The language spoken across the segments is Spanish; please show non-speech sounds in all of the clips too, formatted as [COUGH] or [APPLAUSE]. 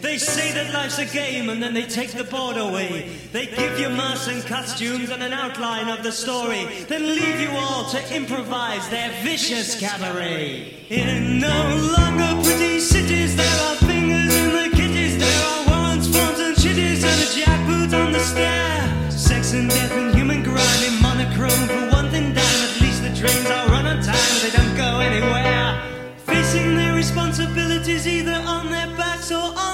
They say that life's a game and then they take the board away. They give you masks and costumes and an outline of the story, then leave you all to improvise their vicious cabaret. In no longer pretty cities, there are fingers in the kitties, there are warrants, phones, and chitties, and a jackboot on the stair. Sex and death and human grind in monochrome for one thing dime. At least the trains are run on time, they don't go anywhere. Facing their responsibilities either on their backs or on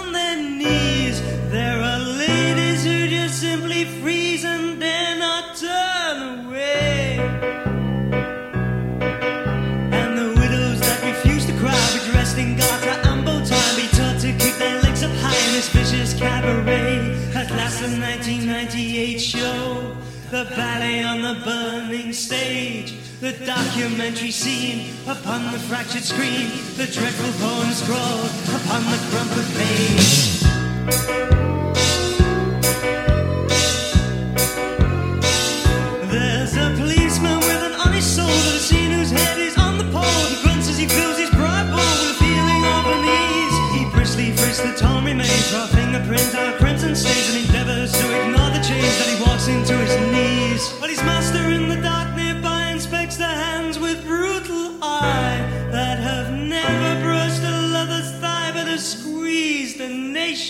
The ballet on the burning stage, the documentary scene upon the fractured screen, the dreadful poem scrawled upon the crumpled page. There's a policeman with an honest soul that seen whose head is on the pole. He grunts as he fills his pride bowl with a feeling of unease. He briskly frisks the torn remains, draw fingerprints crimson stains, and endeavors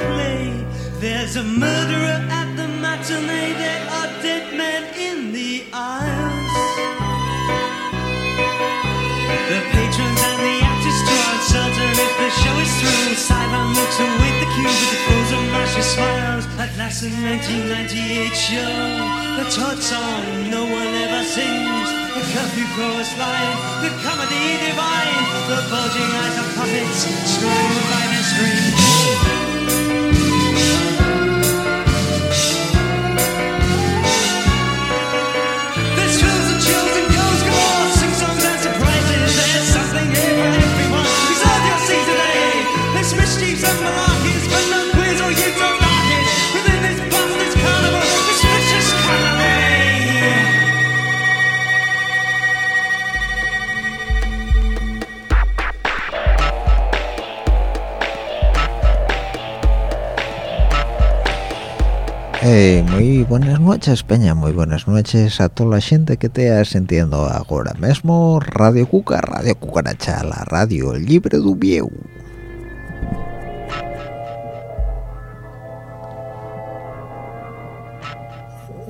Play. There's a murderer at the matinee. There are dead men in the aisles. The patrons and the actors draw uncertain if the show is through. Silent looks await the cue with the frozen mashy smiles. At last, the 1998 show, the Todd song no one ever sings. The curfew chorus line, the comedy divine, the bulging eyes of puppets strung by their strings. Eh, muy buenas noches, Peña, muy buenas noches a toda la gente que te está sintiendo ahora mismo Radio Cuca, Radio Cucaracha, la radio libre du vieu.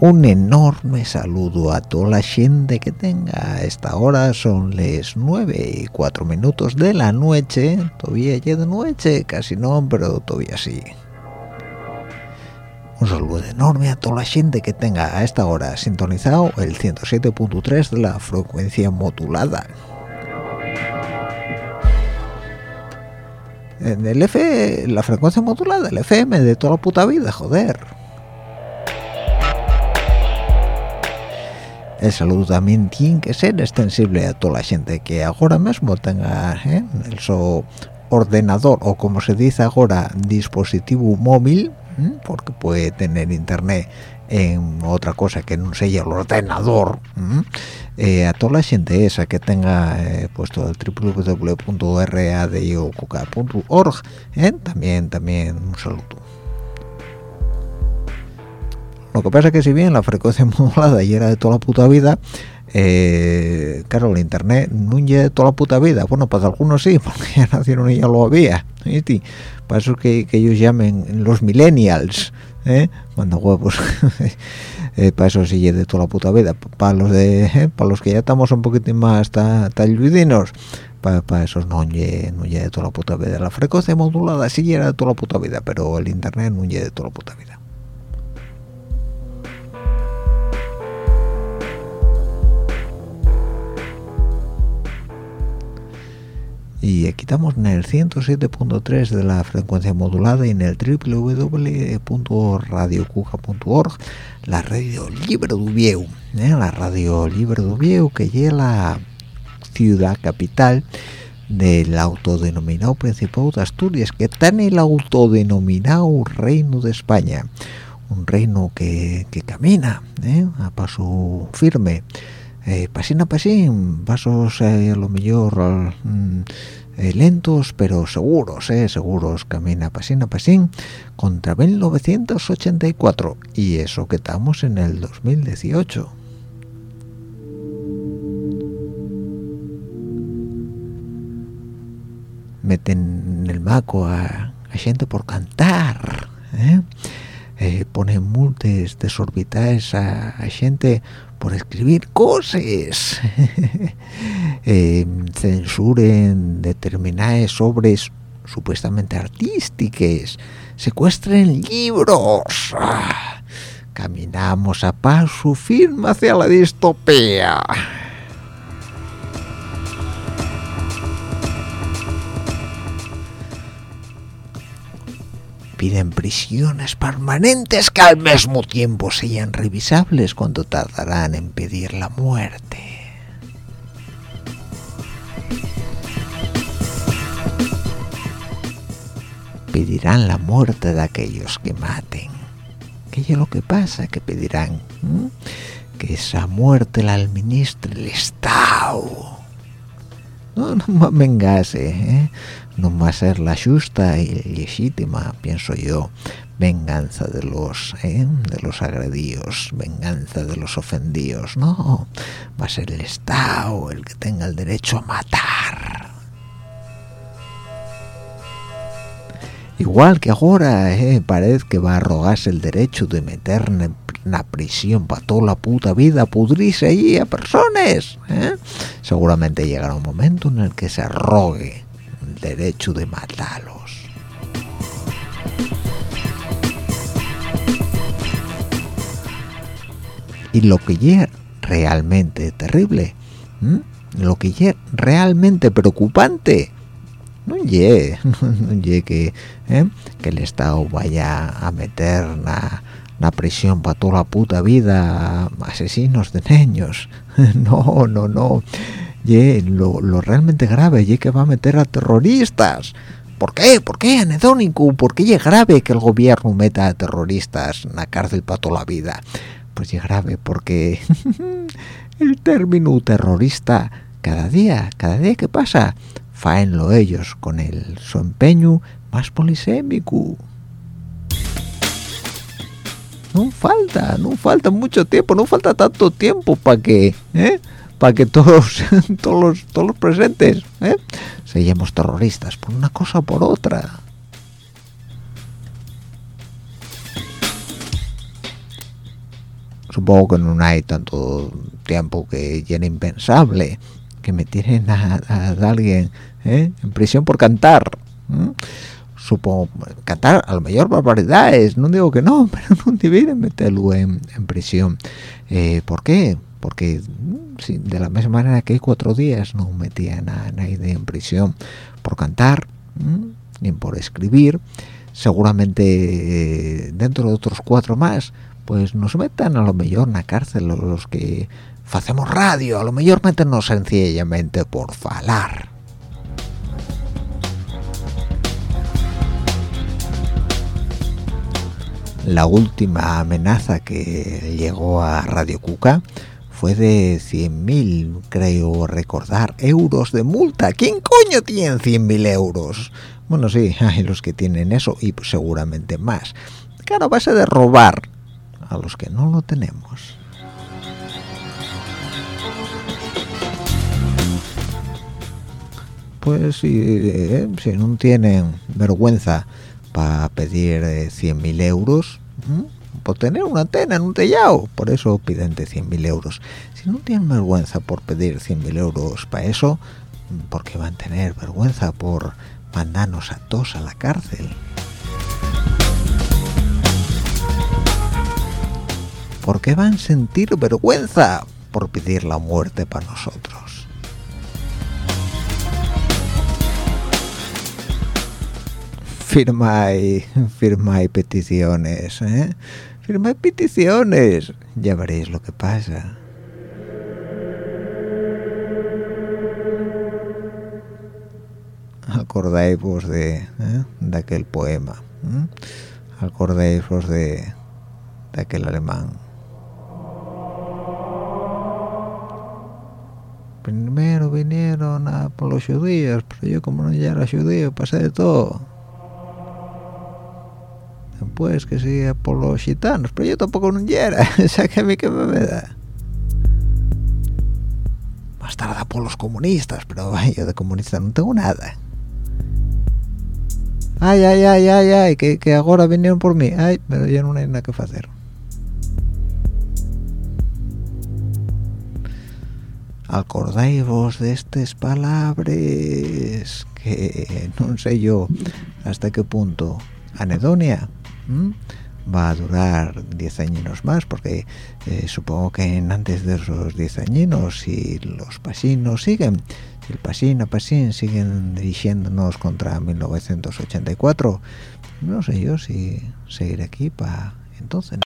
Un enorme saludo a toda la gente que tenga a esta hora, son las 9 y 4 minutos de la noche, todavía ya de noche, casi no, pero todavía sí. Un saludo enorme a toda la gente que tenga a esta hora sintonizado el 107.3 de la frecuencia modulada. En el F, la frecuencia modulada, el FM de toda la puta vida, joder. El saludo también tiene que ser extensible a toda la gente que ahora mismo tenga ¿eh? ordenador o como se dice ahora dispositivo móvil ¿m? porque puede tener internet en otra cosa que no sea el ordenador ¿m? Eh, a toda la gente esa que tenga eh, puesto el ¿eh? también también un saludo lo que pasa es que si bien la frecuencia [LAUGHS] modulada y era de toda la puta vida eh, claro el internet no es de toda la puta vida. Bueno para algunos sí [LAUGHS] porque ya nacieron y ya lo había ¿viste? para eso que, ellos llamen los millennials ¿eh? huevos [LAUGHS] eh, para eso sigue de toda la puta vida. Para los de eh, para los que ya estamos un poquito más talludinos para esos no llegue no de toda la puta vida. La frecuencia modulada sí llega de toda la puta vida pero el internet no llega de toda la puta vida y aquí estamos en el 107.3 de la frecuencia modulada y en el www.radiocuja.org la radio libre de ¿eh? la radio libre de Ubieu que llega la ciudad capital del autodenominado Principado de Asturias que está en el autodenominado Reino de España un reino que, camina ¿eh? a paso firme eh, pasín a pasos eh, a lo mejor mm, eh, lentos pero seguros, eh, seguros, camina pasín a pasín contra 1984 y eso que estamos en el 2018. Meten en el maco a, gente por cantar. Ponen multas desorbitadas a, a gente por escribir cosas. [LAUGHS] Eh, censuren determinadas obras supuestamente artísticas secuestren libros. Ah, caminamos a paso firme hacia la distopía piden prisiones permanentes que al mismo tiempo sean revisables cuando tardarán en pedir la muerte. Pedirán la muerte de aquellos que maten. ¿Qué es lo que pasa? Que pedirán que esa muerte la administre el Estado. No, no me engase, ¿eh? no va a ser la justa y legítima, pienso yo, venganza de los ¿eh? de los agredidos, venganza de los ofendidos, no, va a ser el Estado el que tenga el derecho a matar. Igual que ahora ¿eh? parece que va a arrogarse el derecho de meterme en la prisión para toda la puta vida, pudrirse allí a personas. ¿eh? Seguramente llegará un momento en el que se arrogue derecho de matarlos. Y lo que es realmente terrible, lo que es realmente preocupante, no es [LAUGHS] no que, ¿eh? que el Estado vaya a meter la, la prisión para toda la puta vida asesinos de niños. [LAUGHS] No, no, no lo, lo, realmente grave y que va a meter a terroristas ¿por qué? ¿por qué anedónico? ¿por qué es grave que el gobierno meta a terroristas en la cárcel para toda la vida? pues es grave porque [LAUGHS] el término terrorista cada día cada día que pasa faenlo ellos con el su empeño más polisémico no falta, no falta mucho tiempo, no falta tanto tiempo para que, ¿eh? para que todos [LAUGHS] todos los, todos los presentes ¿eh? seamos terroristas por una cosa o por otra supongo que no hay tanto tiempo que ya impensable que me tienen a, alguien ¿eh? en prisión por cantar supongo cantar a lo mejor barbaridades no digo que no [LAUGHS] pero no deberían meterlo en, prisión eh, ¿por qué? porque de la misma manera que cuatro días no metían a nadie en prisión por cantar ni por escribir seguramente eh, dentro de otros cuatro más pues nos metan a lo mejor en la cárcel los que hacemos radio a lo mejor meternos sencillamente por falar la última amenaza que llegó a Radio Cuca fue de 100.000, creo recordar, euros de multa. ¿Quién coño tiene 100.000 euros? Bueno, sí, [LAUGHS] hay los que tienen eso y seguramente más. Claro, base de robar a los que no lo tenemos. Pues si, eh, si no tienen vergüenza para pedir 100.000 eh, euros, por tener una antena en un tellado por eso piden 100.000 euros. Si no tienen vergüenza por pedir 100.000 euros para eso ¿por qué van a tener vergüenza por mandarnos a todos a la cárcel. ¿por qué van a sentir vergüenza por pedir la muerte para nosotros? [LAUGHS] firma y peticiones ¿eh? firma y peticiones ya veréis lo que pasa acordáis de, ¿eh? de aquel poema ¿eh? acordáis de, de aquel alemán primero vinieron a por los judíos pero yo como no ya era judío pasé de todo después que sigue por los gitanos pero yo tampoco no era [LAUGHS] o sea que a mí que me da más tarde por los comunistas pero yo de comunista no tengo nada. Ay, ay, ay, ay, ay, que, que ahora vinieron por mí. Ay, pero ya no hay nada que hacer. Acordáis de estas palabras que [LAUGHS] no sé yo hasta qué punto anedonia ¿m? va a durar 10 años más porque eh, supongo que antes de esos 10 años si los pasinos siguen si el pasín a pasín siguen dirigiéndonos contra 1984 no sé yo si seguir aquí para entonces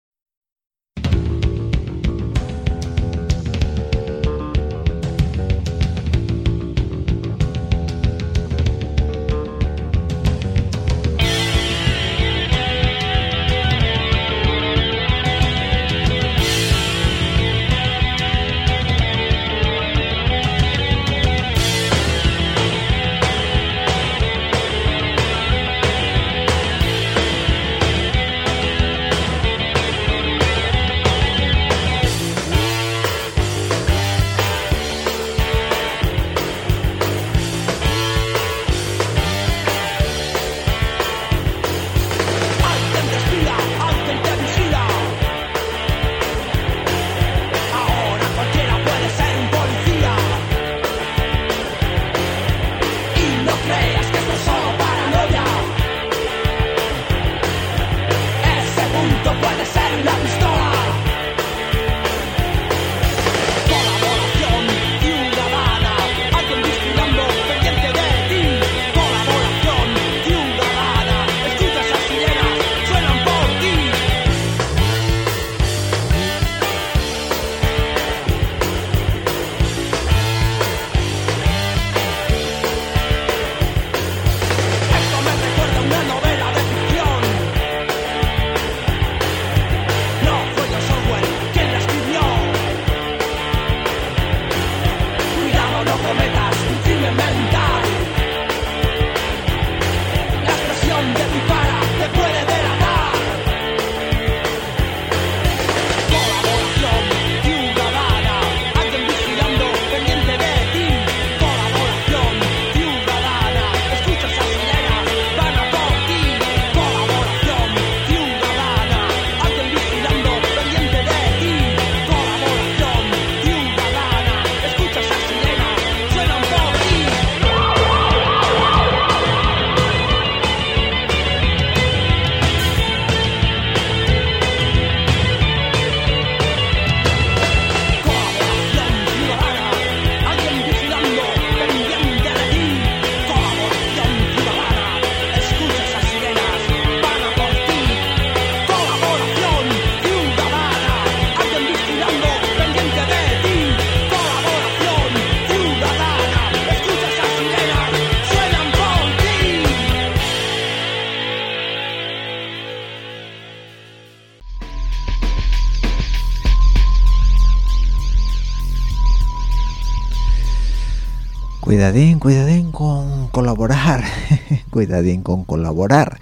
cuidadín cuidadín con colaborar [LAUGHS] cuidadín con colaborar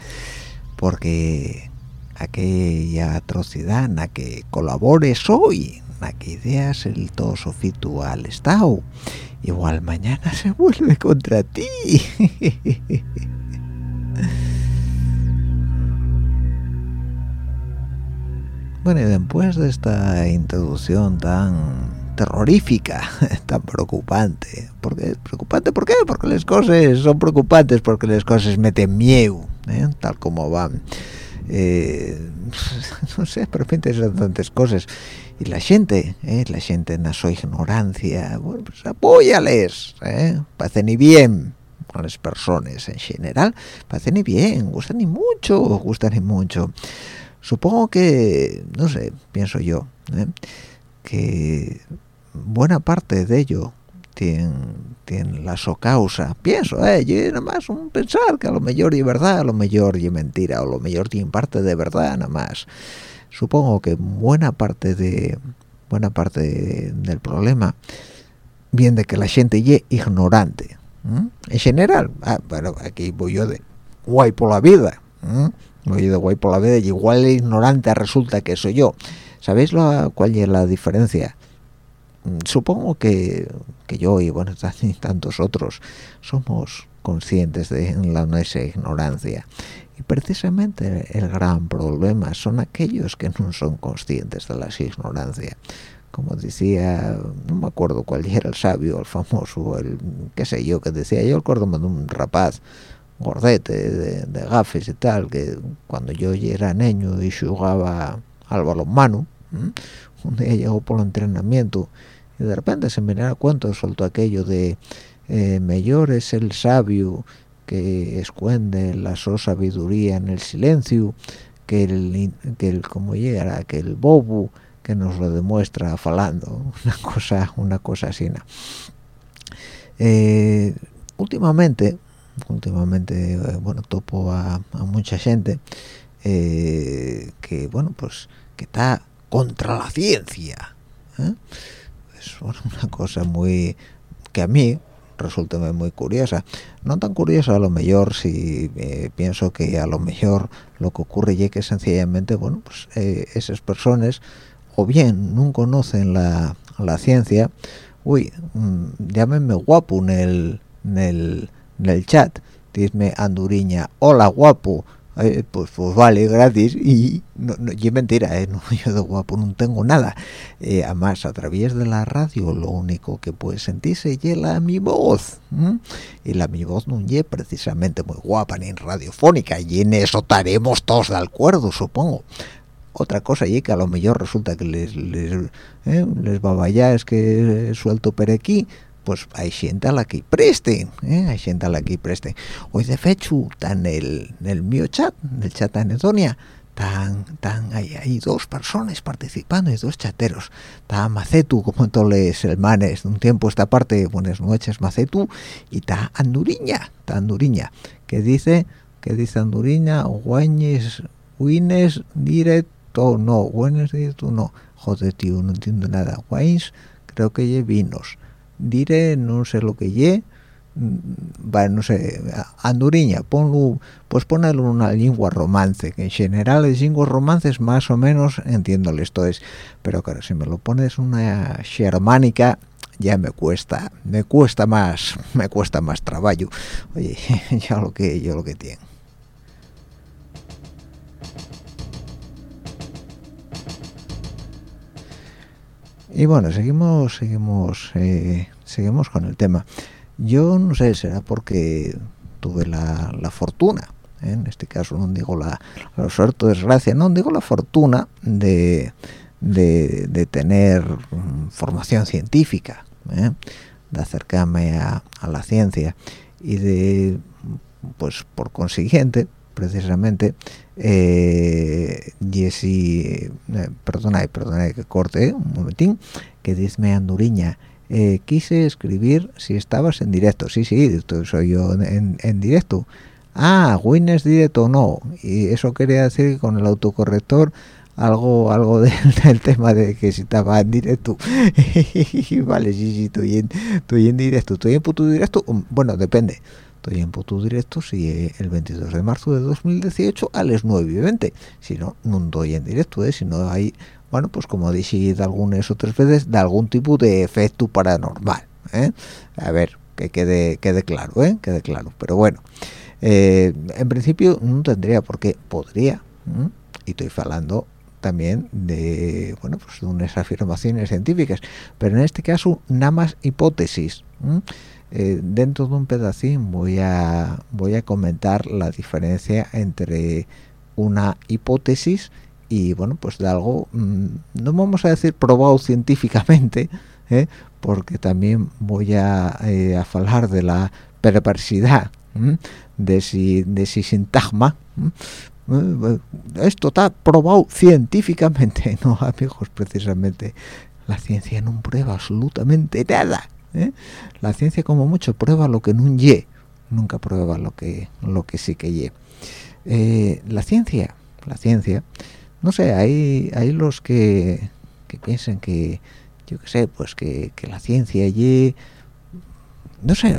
porque aquella atrocidad en que colabores hoy en que ideas el todo sofito al estado igual mañana se vuelve contra ti. [LAUGHS] Bueno, y después de esta introducción tan terrorífica, [LAUGHS] tan preocupante, preocupante, ¿por qué? Porque las cosas son preocupantes, porque las cosas meten miedo, ¿eh? tal como van. Eh, [LAUGHS] no sé, pero son tantas cosas. Y la gente, ¿eh? la gente en su ignorancia, bueno, pues apóyales, ¿eh? Parece ni bien a las personas en general, parece ni bien, gustan ni mucho, gustan ni mucho supongo que no sé pienso yo ¿eh? que buena parte de ello tiene, tiene la causa. Pienso eh yo nada más un pensar que a lo mejor es verdad a lo mejor es mentira o lo mejor tiene parte de verdad nada más. Supongo que buena parte de buena parte del problema viene de que la gente es ignorante en general ah, bueno aquí voy yo de guay por la vida voy de guay por la vida y igual ignorante resulta que soy yo. Sabéis lo, cuál es la diferencia supongo que, que yo y bueno [LAUGHS] tantos otros somos conscientes de la nuestra ignorancia. Y precisamente el gran problema son aquellos que no son conscientes de la ignorancia como decía no me acuerdo cuál era el sabio el famoso el qué sé yo que decía yo acuerdo de un rapaz gordete de, gafes y tal que cuando yo era niño y jugaba al balonmano un día llegó por el entrenamiento de repente se me da cuenta soltó aquello de eh, mejor es el sabio que esconde la so sabiduría en el silencio que el que el como llega que el bobo que nos lo demuestra falando [LAUGHS] una cosa una cosa así eh, últimamente últimamente eh, bueno topo a, mucha gente eh, que bueno pues que está contra la ciencia ¿eh? Es [LAUGHS] una cosa muy que a mí resulta muy curiosa. No tan curiosa a lo mejor si pienso que a lo mejor lo que ocurre es que sencillamente bueno pues esas personas o bien no conocen la, la ciencia uy mm, llámenme guapo en el, en el en el chat. Dime anduriña hola guapo eh, pues pues vale gratis y no, no y mentira eh, no, [LAUGHS] yo de guapo no tengo nada. Eh, además a través de la radio lo único que puede sentirse es mi voz y la mi voz no es precisamente muy guapa ni radiofónica y en eso estaremos todos de acuerdo supongo. Otra cosa y que a lo mejor resulta que les les, eh, les es que suelto per aquí pues hay gente a la que presten, ¿eh? hay gente la que presten. Hoy de fecho, en el, en el mío chat, en el chat de Anedonia, tan, tan, hay, hay dos personas participando, hay dos chateros. Está Macetu, como todos los hermanes, de un tiempo esta parte, buenas noches Macetu, y está Anduriña, está Anduriña, que dice, que dice Anduriña, guañes, wines, directo, no, guañes, directo, no. Joder, tío, no entiendo nada. Wines, creo que hay vinos diré no sé lo que ye va no sé anduriña ponlo pues ponerlo una lengua romance que en general es lengua romances más o menos entiendo esto es pero claro si me lo pones una germánica ya me cuesta me cuesta más [LAUGHS] me cuesta más trabajo oye [LAUGHS] ya lo que yo lo que tiene y bueno seguimos seguimos eh, seguimos con el tema yo no sé será porque tuve la, fortuna ¿eh? en este caso no digo la, la suerte desgracia no digo la fortuna de, de, tener mm, formación científica ¿eh? de acercarme a, la ciencia y de pues por consiguiente precisamente eh, Jesse eh, perdona perdona que corte un momentín que dice Anduriña eh, quise escribir si estabas en directo sí sí soy yo en, en directo. Ah Wines directo no. Y eso quería decir que con el autocorrector algo algo [LAUGHS] del, tema de que si estaba en directo [LAUGHS] vale sí sí estoy en, estoy en directo. Estoy en puto directo bueno depende estoy en puto directo si el 22 de marzo de 2018 a las 9 y 20 si no no estoy en directo ¿eh? si no hay bueno pues como dije algunas otras veces de algún tipo de efecto paranormal ¿eh? a ver que quede quede claro ¿eh? quede claro pero bueno eh, en principio no tendría porque podría y estoy hablando también de bueno pues de unas afirmaciones científicas pero en este caso nada más hipótesis eh, dentro de un pedacín voy a voy a comentar la diferencia entre una hipótesis y bueno pues de algo mm, no vamos a decir probado científicamente ¿eh? porque también voy a, eh, a hablar de la perversidad de si de si sintagma esto está probado científicamente [LAUGHS] no amigos precisamente la ciencia no prueba absolutamente nada ¿eh? la ciencia como mucho prueba lo que no ye nunca prueba lo que lo que sí que ye eh, la ciencia la ciencia no sé hay hay los que, que piensan que yo qué sé pues que, que la ciencia ye no sé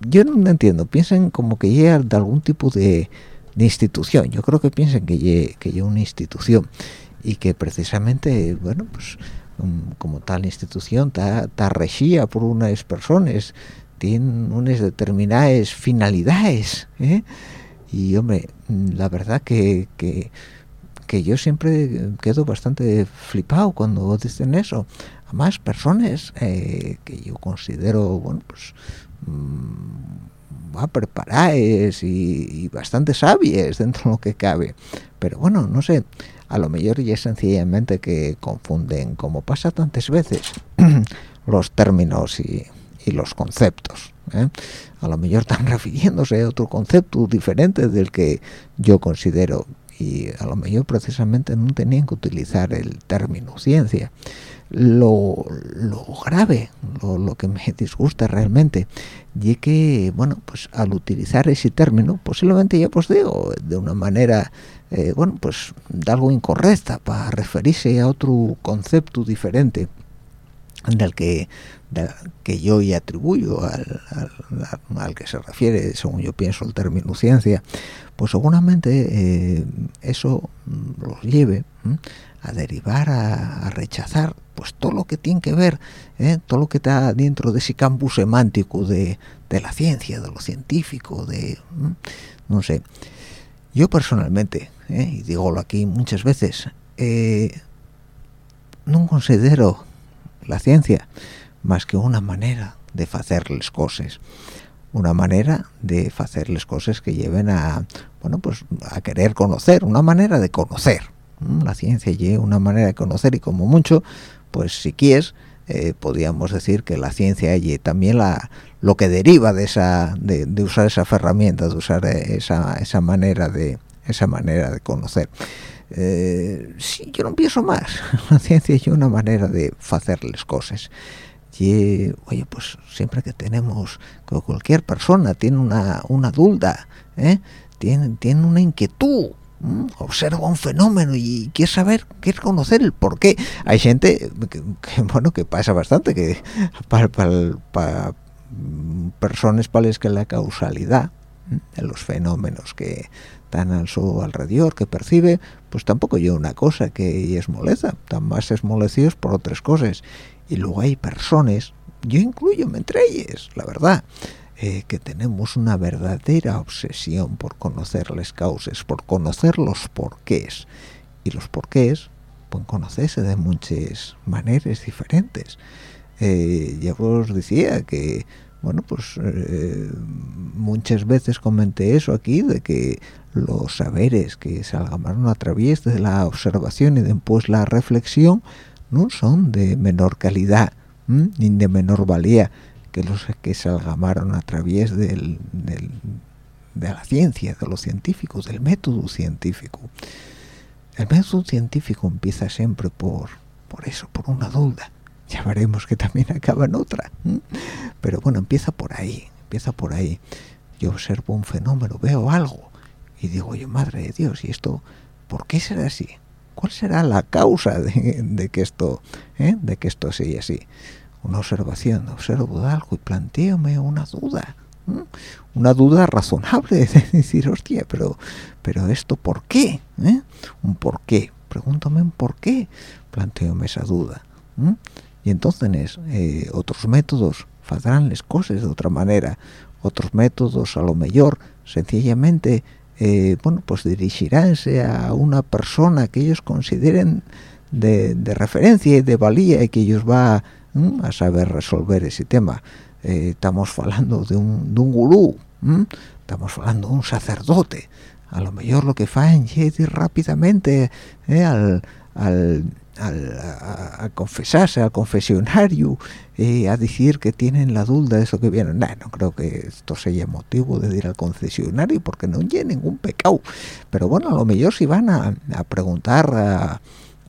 yo no entiendo piensan como que llega de algún tipo de, de institución yo creo que piensan que llega que una institución y que precisamente bueno pues como tal institución está regida por unas personas tiene unas determinadas finalidades ¿eh? y hombre la verdad que, que, yo siempre quedo bastante flipado cuando dicen eso además personas eh, que yo considero bueno pues mmm, preparadas y, y, bastante sabias dentro de lo que cabe pero bueno no sé a lo mejor y es sencillamente que confunden, como pasa tantas veces, [CLEARS THROAT] los términos y, los conceptos. ¿eh? A lo mejor están [LAUGHS] refiriéndose a otro concepto diferente del que yo considero y a lo mejor precisamente no tenían que utilizar el término ciencia. Lo, grave, lo, que me [LAUGHS] disgusta realmente, y que, bueno, pues al utilizar ese término, posiblemente ya pues digo, de una manera eh, bueno, pues de algo incorrecta para referirse a otro concepto diferente del que que yo ya atribuyo al, al, que se refiere, según yo pienso, el término ciencia, pues seguramente eh, eso los lleve a derivar, a, rechazar, pues todo lo que tiene que ver, ¿eh? todo lo que está dentro de ese campo semántico de, de la ciencia, de lo científico, de, no sé, yo personalmente, ¿eh? y digo aquí muchas veces, no considero la ciencia más que una manera de hacerles cosas una manera de hacerles cosas que lleven a bueno pues a querer conocer una manera de conocer. La ciencia lleva una manera de conocer y como mucho pues si quieres eh, podríamos decir que la ciencia y también la lo que deriva de esa de, usar esa herramienta de usar esa, esa manera de esa manera de conocer eh, sí, yo no pienso más [LAUGHS] la ciencia es una manera de hacerles cosas y oye pues siempre que tenemos que cualquier persona tiene una, una duda ¿eh? tiene, tiene una inquietud observa un fenómeno y quiere saber, quiere conocer el por qué. Hay gente que, bueno, que pasa bastante, que [LAUGHS] para, para, personas para las que la causalidad de los fenómenos que están a su alrededor, que percibe, pues tampoco yo una cosa que es molesta, tan más esmolecidos por otras cosas. Y luego hay personas, yo incluyo entre ellas, la verdad, eh, que tenemos una verdadera obsesión por conocer las causas, por conocer los porqués. Y los porqués pueden conocerse de muchas maneras diferentes. Eh, ya os decía que, bueno, pues eh, muchas veces comenté eso aquí, de que los saberes que se algamaron a través de la observación y después la reflexión no son de menor calidad ni de menor valía que los que se algamaron a través del, de la ciencia, de los científicos, del método científico. El método científico empieza siempre por, por eso, por una duda. Ya veremos que también acaba en otra. Pero bueno, empieza por ahí, empieza por ahí. Yo observo un fenómeno, veo algo y digo, oye, madre de Dios, ¿y esto por qué será así? ¿Cuál será la causa de, que esto, eh, de que esto sea así? una observación, observo algo y planteome una duda, una duda razonable de [LAUGHS] decir, hostia, pero, pero esto ¿por qué? ¿Eh? Un por qué, pregúntame un por qué, planteome esa duda. Y entonces eh, otros métodos harán las cosas de otra manera, otros métodos a lo mejor sencillamente eh, bueno, pues dirigiránse a una persona que ellos consideren de, referencia y de valía y que ellos va a saber resolver ese tema. Eh, estamos hablando de un, de un gurú, estamos hablando de un sacerdote. A lo mejor lo que faen es rápidamente eh, al, al a, confesarse al confesionario eh, a decir que tienen la duda de eso que viene no, no creo que esto sea motivo de ir al confesionario porque no hay ningún pecado. Pero bueno a lo mejor si van a, preguntar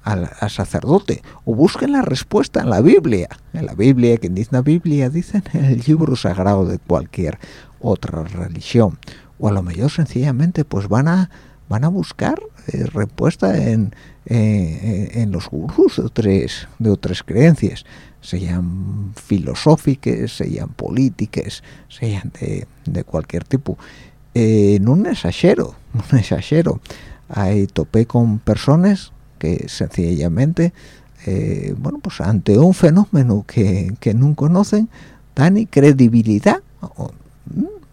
al, sacerdote o busquen la respuesta en la Biblia. En la Biblia quien dice la Biblia dicen en el libro sagrado de cualquier otra religión. O a lo mejor sencillamente pues van a van a buscar eh, respuesta en, eh, en los gurús de otras, de otras creencias, sean filosóficas, sean políticas, sean de, de cualquier tipo. Eh, un exagero, [LAUGHS] un exagero. Ahí topé con personas que sencillamente, eh, bueno, pues ante un fenómeno que, que no conocen, dan credibilidad,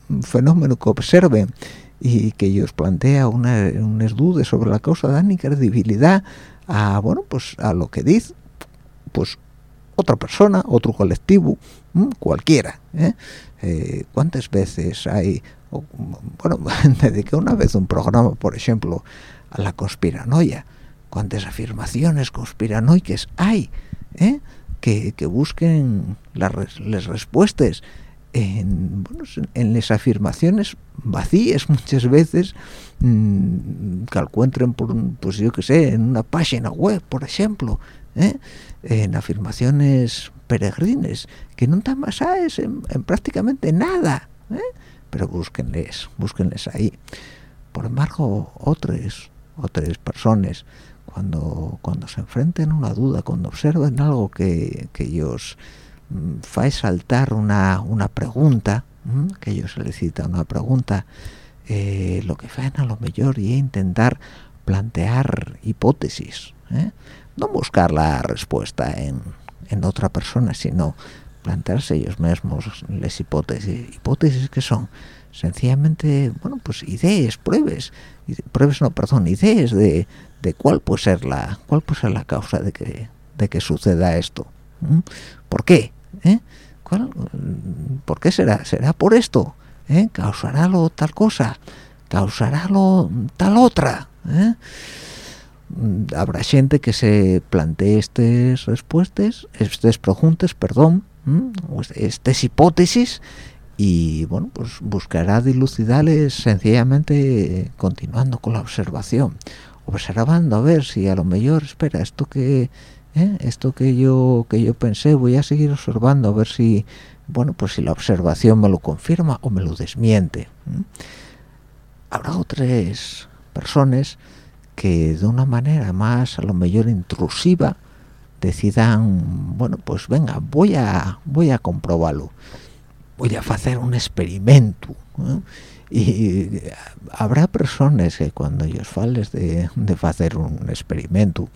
un fenómeno que observen y que ellos plantea una, unas dudas sobre la causa dan credibilidad a bueno pues a lo que dice pues otra persona otro colectivo cualquiera ¿eh? Eh, cuántas veces hay bueno [LAUGHS] dediqué una vez un programa por ejemplo a la conspiranoia cuántas afirmaciones conspiranoicas hay ¿eh? que, que, busquen las, las respuestas en, bueno, en las afirmaciones vacías muchas veces mmm, que encuentren por pues yo que sé en una página web por ejemplo ¿eh? en afirmaciones peregrines que no están basadas en, en prácticamente nada ¿eh? pero búsquenles búsquenles ahí por embargo otras otras personas cuando cuando se enfrenten a una duda cuando observen algo que, que ellos fai saltar una, una pregunta, que ellos solicitan una pregunta, eh, lo que hacen a lo mejor y intentar plantear hipótesis, ¿eh? no buscar la respuesta en, en, otra persona, sino plantearse ellos mismos las hipótesis. ¿Hipótesis que son? Sencillamente, bueno, pues ideas, pruebas, pruebas no, perdón, ideas de, de cuál puede ser la cuál puede ser la causa de que, de que suceda esto. ¿Por qué? ¿Eh? ¿Por qué será? ¿Será por esto? ¿Eh? ¿Causará lo tal cosa? ¿Causará lo tal otra? ¿Eh? Habrá gente que se plantee estas respuestas, estas preguntas, perdón, estas hipótesis y bueno, pues buscará dilucidarles sencillamente continuando con la observación, observando a ver si a lo mejor, espera, esto que ¿eh? esto que yo que yo pensé voy a seguir observando a ver si bueno pues si la observación me lo confirma o me lo desmiente habrá otras personas que de una manera más a lo mejor intrusiva decidan bueno pues venga voy a voy a comprobarlo. Voy a hacer un experimento y habrá personas que cuando ellos fales de, de hacer un experimento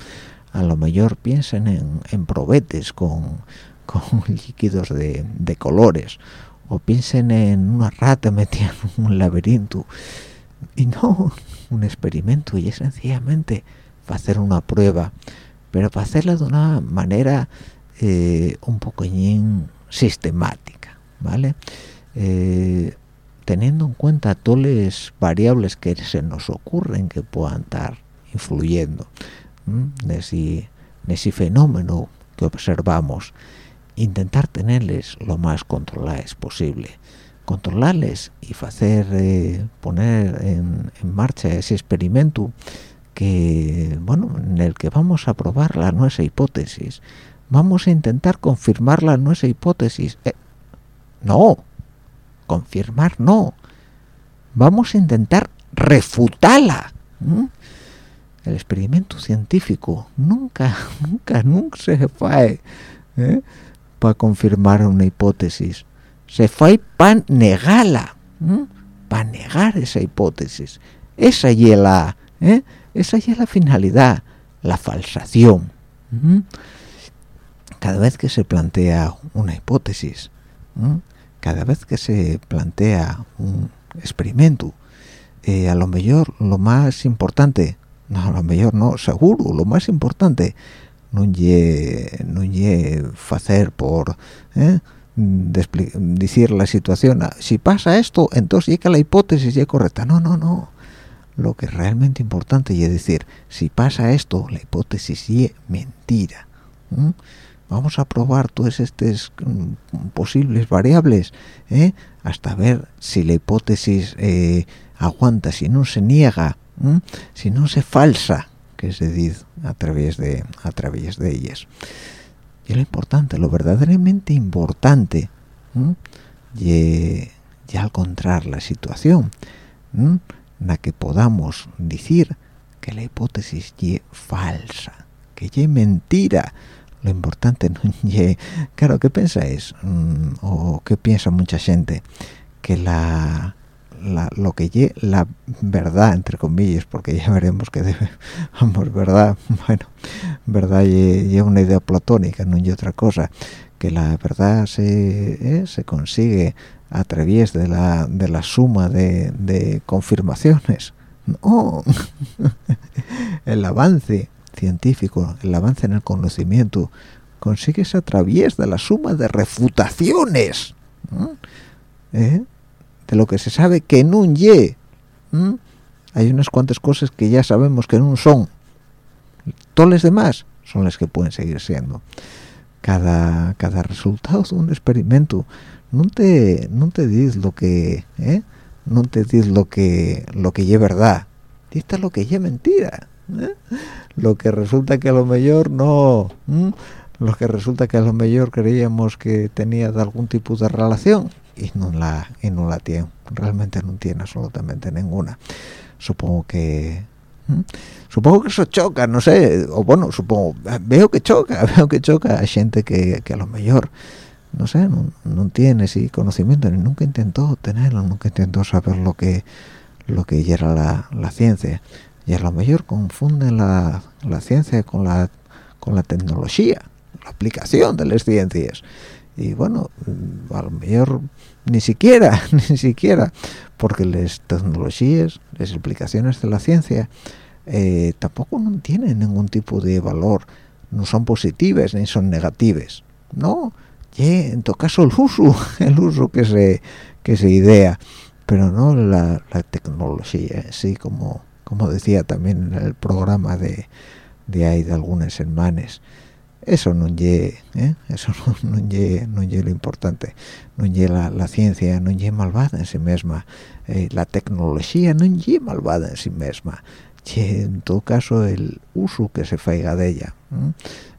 a lo mejor piensen en, probetes con, [LAUGHS] con líquidos de, de, colores o piensen en una rata metida en un laberinto. Y no [LAUGHS] un experimento y es sencillamente hacer una prueba pero para hacerla de una manera eh, un poquillín sistemática vale eh, teniendo en cuenta todas las variables que se nos ocurren que puedan estar influyendo de ese, fenómeno que observamos intentar tenerles lo más controlables posible. Controlarles y hacer eh, poner en, marcha ese experimento que bueno en el que vamos a probar la nuestra hipótesis. Vamos a intentar confirmar la nuestra hipótesis. Eh, no confirmar no. Vamos a intentar refutarla el experimento científico nunca, [LAUGHS] nunca, nunca se fue ¿eh? para confirmar una hipótesis. Se fue para negarla, para negar esa hipótesis. Esa y la, ¿eh? esa es la finalidad, la falsación. Cada vez que se plantea una hipótesis, cada vez que se plantea un experimento, eh, a lo mejor lo más importante no lo mejor no seguro. Lo más importante no ye no hacer por ¿eh? decir la situación. Ah, si pasa esto entonces que la hipótesis es correcta. No no no. Lo que es realmente importante es decir si pasa esto la hipótesis es mentira vamos a probar todas estas mm, posibles variables ¿eh? hasta ver si la hipótesis eh, aguanta si no se niega si no se falsa que se dice a través de a través de ellas. Y lo importante lo verdaderamente importante y, al encontrar la situación la que podamos decir que la hipótesis es falsa que es mentira lo importante no claro qué pensáis mm, o qué piensa mucha gente que la lo que lle la verdad entre comillas porque ya veremos que debe [LAUGHS] vamos verdad [LAUGHS] bueno verdad y una idea platónica no hay otra cosa que la verdad se, eh, se consigue a través de la, de la suma de, de confirmaciones. No. [LAUGHS] El avance científico el avance en el conocimiento consigues a través de la suma de refutaciones ¿Eh? De lo que se sabe que en un ye hay unas cuantas cosas que ya sabemos que no son. Todas las demás son las que pueden seguir siendo. Cada cada resultado de un experimento. No te no te dices lo que ¿eh? no te dices lo que lo que es verdad. Dices lo que es mentira ¿eh? lo que resulta que a lo mejor no lo que resulta que lo mejor creíamos que tenía de algún tipo de relación y no la y no la tiene realmente no tiene absolutamente ninguna. Supongo que supongo que eso choca no sé o bueno supongo veo que choca [LAUGHS] veo que choca a gente que, que a lo mejor no sé no, no tiene ese conocimiento ni nunca intentó tenerlo nunca intentó saber lo que lo que era la, la ciencia. Y a lo mejor confunden la, la ciencia con la con la tecnología la aplicación de las ciencias y bueno a lo mejor ni siquiera [LAUGHS] ni siquiera porque las tecnologías las explicaciones de la ciencia eh, tampoco no tienen ningún tipo de valor. No son positivas ni son negativas. No y en todo caso el uso [LAUGHS] el uso que se que se idea. Pero no la, tecnología sí como como decía también en el programa de de ahí de algunas semanas eso no es ¿eh? eso [LAUGHS] no, no, lo importante. No es la, ciencia no es malvada en sí misma. Eh, la tecnología no es malvada en sí misma. Y en todo caso el uso que se faiga de ella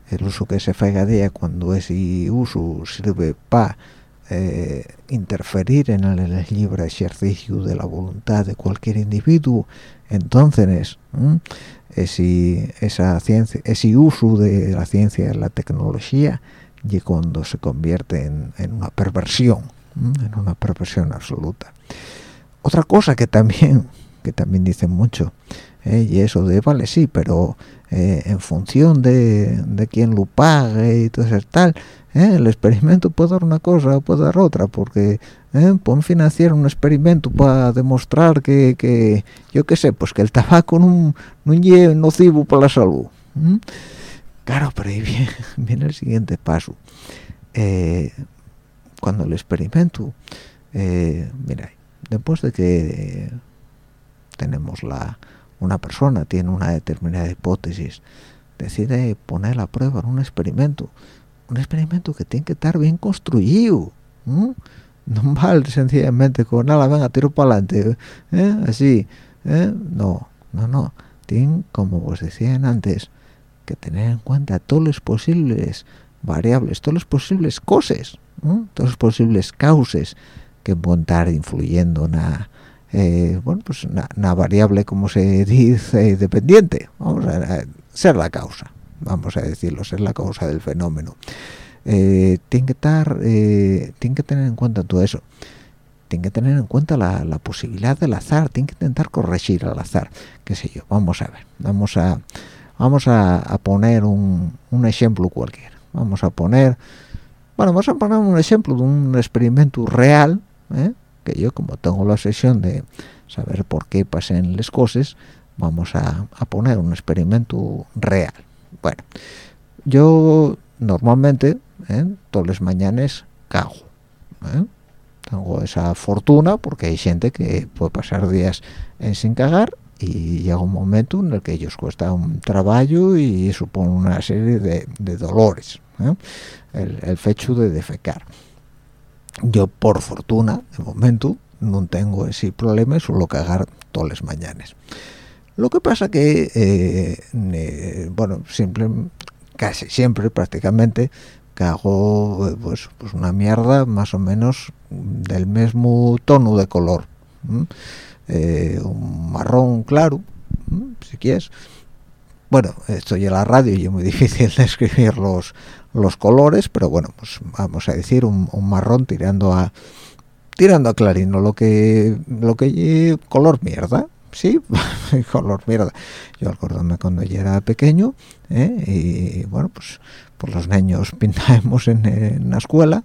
el uso que se faiga de ella cuando ese uso sirve para eh, interferir en el, libre ejercicio de la voluntad de cualquier individuo entonces ciencia, ese uso de la ciencia y la tecnología y cuando se convierte en, una perversión, en una perversión absoluta. Otra cosa que también que también dicen mucho, ¿eh? y eso de, vale, sí, pero eh, en función de, de quién lo pague y todo eso tal, ¿eh? el experimento puede dar una cosa o puede dar otra, porque ¿eh? pueden financiar un experimento para demostrar que, yo qué sé, pues que el tabaco no, no es nocivo para la salud. Claro, pero ahí [LAUGHS] viene, el siguiente paso. Eh, cuando el experimento, mira, después de que tenemos la una persona tiene una determinada hipótesis, decide poner a prueba en un experimento, un experimento que tiene que estar bien construido no vale sencillamente con nada venga tiro para adelante ¿eh? así ¿eh? no no no. Tienen como os decían antes que tener en cuenta todos los posibles variables todos los posibles cosas todos los posibles causas que pueden estar influyendo en eh, bueno pues una, variable como se dice dependiente. Vamos a ser la causa vamos a decirlo, ser la causa del fenómeno. Eh, tiene que estar, eh, tiene que tener en cuenta todo eso. Tiene que tener en cuenta la, posibilidad del azar, tiene que intentar corregir al azar, qué sé yo. Vamos a ver, vamos a vamos a, poner un, ejemplo cualquiera. Vamos a poner, bueno, vamos a poner un ejemplo de un experimento real, ¿eh? que yo como tengo la sesión de, saber por qué pasen las cosas vamos a, poner un experimento real bueno yo normalmente ¿eh? todas las mañanas cago ¿eh? tengo esa fortuna porque hay gente que puede pasar días en sin cagar y llega un momento en el que ellos cuesta un trabajo y supone una serie de, dolores ¿eh? el, fecho de defecar yo por fortuna de momento no tengo ese problema suelo cagar todas las mañanas lo que pasa que eh, bueno simple casi siempre prácticamente cago pues, pues una mierda más o menos del mismo tono de color eh, un marrón claro si quieres. Bueno estoy en la radio y es muy [LAUGHS] difícil describir los los colores pero bueno pues vamos a decir un, marrón tirando a tirando a clarino lo que lo que color mierda sí [LAUGHS] color mierda yo acordándome cuando yo era pequeño ¿eh? y bueno pues por los niños [LAUGHS] pintábamos en, la escuela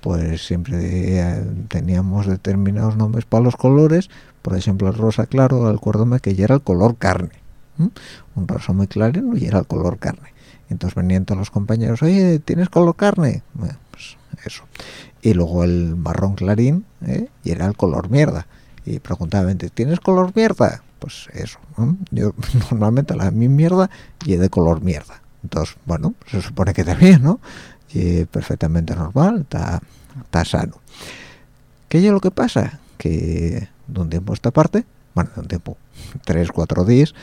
pues siempre eh, teníamos determinados nombres para los colores. Por ejemplo el rosa claro acuérdame que ya era el color carne un rosa muy claro y era el color carne. Entonces venían todos los compañeros oye tienes color carne pues eso. Y luego el marrón clarín ¿eh? y era el color mierda y preguntaban tienes color mierda pues eso yo [LAUGHS] normalmente la mi mierda y de color mierda. Entonces bueno se supone que también no y perfectamente normal está está sano. ¿qué es lo que pasa? que de un tiempo esta parte, bueno, de un tiempo, [LAUGHS] tres, cuatro días,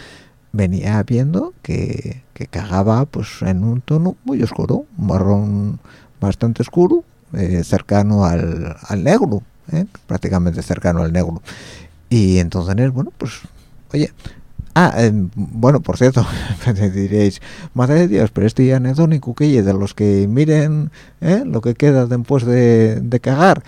venía viendo que, que cagaba pues en un tono muy oscuro, un marrón bastante oscuro, eh, cercano al, al negro, eh, prácticamente cercano al negro. Y entonces, bueno, pues, oye, Ah, em, bueno, por cierto, [LAUGHS] diréis, madre de Dios, pero este anedónico que de los que miren eh, lo que queda después de, de cagar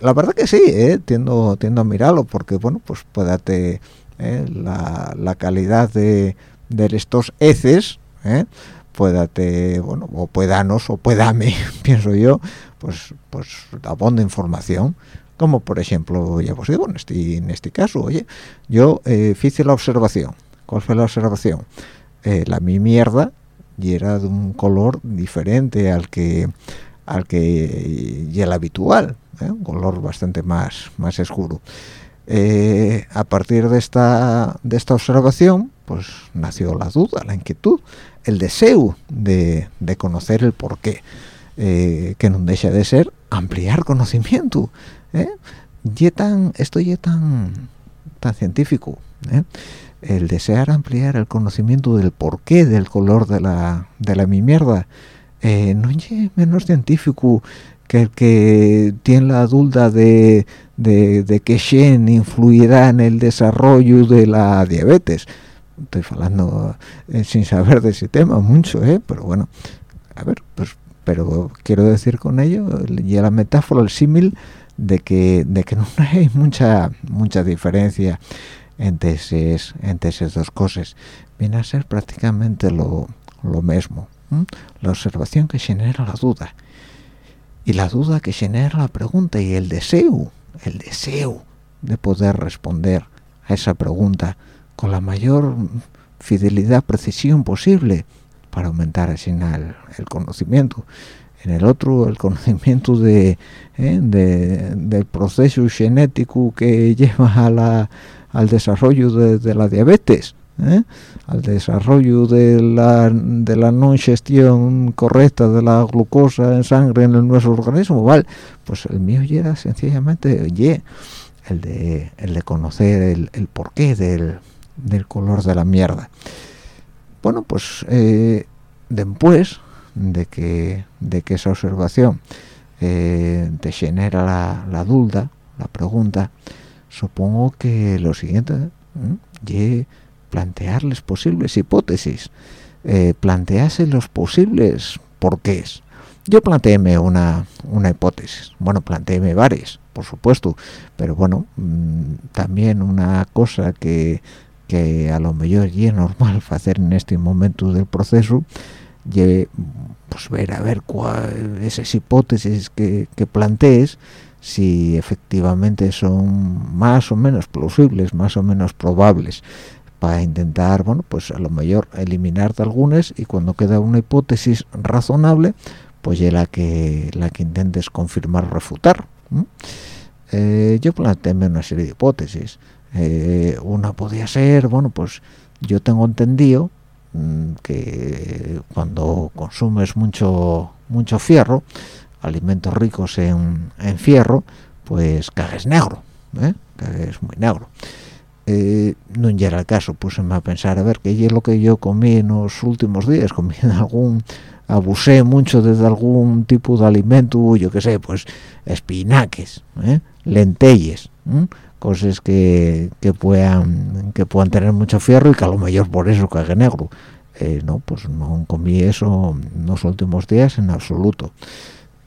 la verdad que sí, ¿eh? tiendo, tiendo a mirarlo porque, bueno, pues puede ¿eh? la, la, calidad de, de estos heces, ¿eh? Puédate, bueno, o puedanos o puedame, [LAUGHS] pienso yo, pues, pues abonda información, como por ejemplo, ya os digo, en este, en este caso, oye, yo eh, hice la observación, ¿cuál fue la observación? Eh, la mi mierda y era de un color diferente al que al que y el habitual ¿eh? un color bastante más más oscuro eh, a partir de esta de esta observación pues nació la duda la inquietud el deseo de, conocer el porqué eh, que no deja de ser ampliar conocimiento tan esto ya tan tan científico el desear ampliar el conocimiento del porqué del color de la de la mi mierda no es menos científico que el que tiene la duda de, de, que Shen influirá en el desarrollo de la diabetes. Estoy hablando eh, sin saber de ese tema mucho, ¿eh? pero bueno, a ver, pues, pero quiero decir con ello, y la metáfora, el símil, de que, de que no [LAUGHS] hay mucha, mucha diferencia entre, esas, entre esas dos cosas. Viene a ser prácticamente lo, lo mismo. La observación que genera la duda y la duda que genera la pregunta y el deseo, el deseo de poder responder a esa pregunta con la mayor fidelidad, precisión posible para aumentar el, conocimiento. En el otro, el conocimiento de, ¿eh? del proceso genético que lleva a la, al desarrollo de la diabetes ¿eh? al desarrollo de la, de la no ingestión correcta de la glucosa en sangre en nuestro organismo, ¿vale? Pues el mío ya era sencillamente, el de, el de conocer el porqué del, del, color de la mierda. Bueno, pues eh, después de que, de que esa observación eh, te genera la, la duda, la pregunta, supongo que lo siguiente, ¿eh? plantearles posibles hipótesis, eh, plantearse los posibles porqués. Yo planteéme una, una hipótesis, bueno, planteéme varias, por supuesto, pero bueno, mm, también una cosa que, que a lo mejor es normal [LAUGHS] hacer en este momento del proceso, y pues ver a ver cuál esas hipótesis que, plantees si efectivamente son más o menos plausibles, más o menos probables, para intentar, bueno, pues a lo mejor eliminar algunas y cuando queda una hipótesis razonable, pues ya la que la que intentes confirmar refutar. Eh, yo planteé una serie de hipótesis. Eh, una podía ser, bueno, pues yo tengo entendido mm, que cuando consumes mucho mucho fierro, alimentos ricos en, fierro, pues cagues negro, ¿eh? cagues muy negro. Eh, no era el caso, pues me a pensar, a ver, qué es lo que yo comí en los últimos días, comí algún, abusé mucho de algún tipo de alimento, yo qué sé, pues espinaques, ¿eh? lentelles, cosas que, que, puedan que puedan tener mucho fierro y que a lo mejor por eso cague negro. Eh, no, pues no comí eso en los últimos días en absoluto.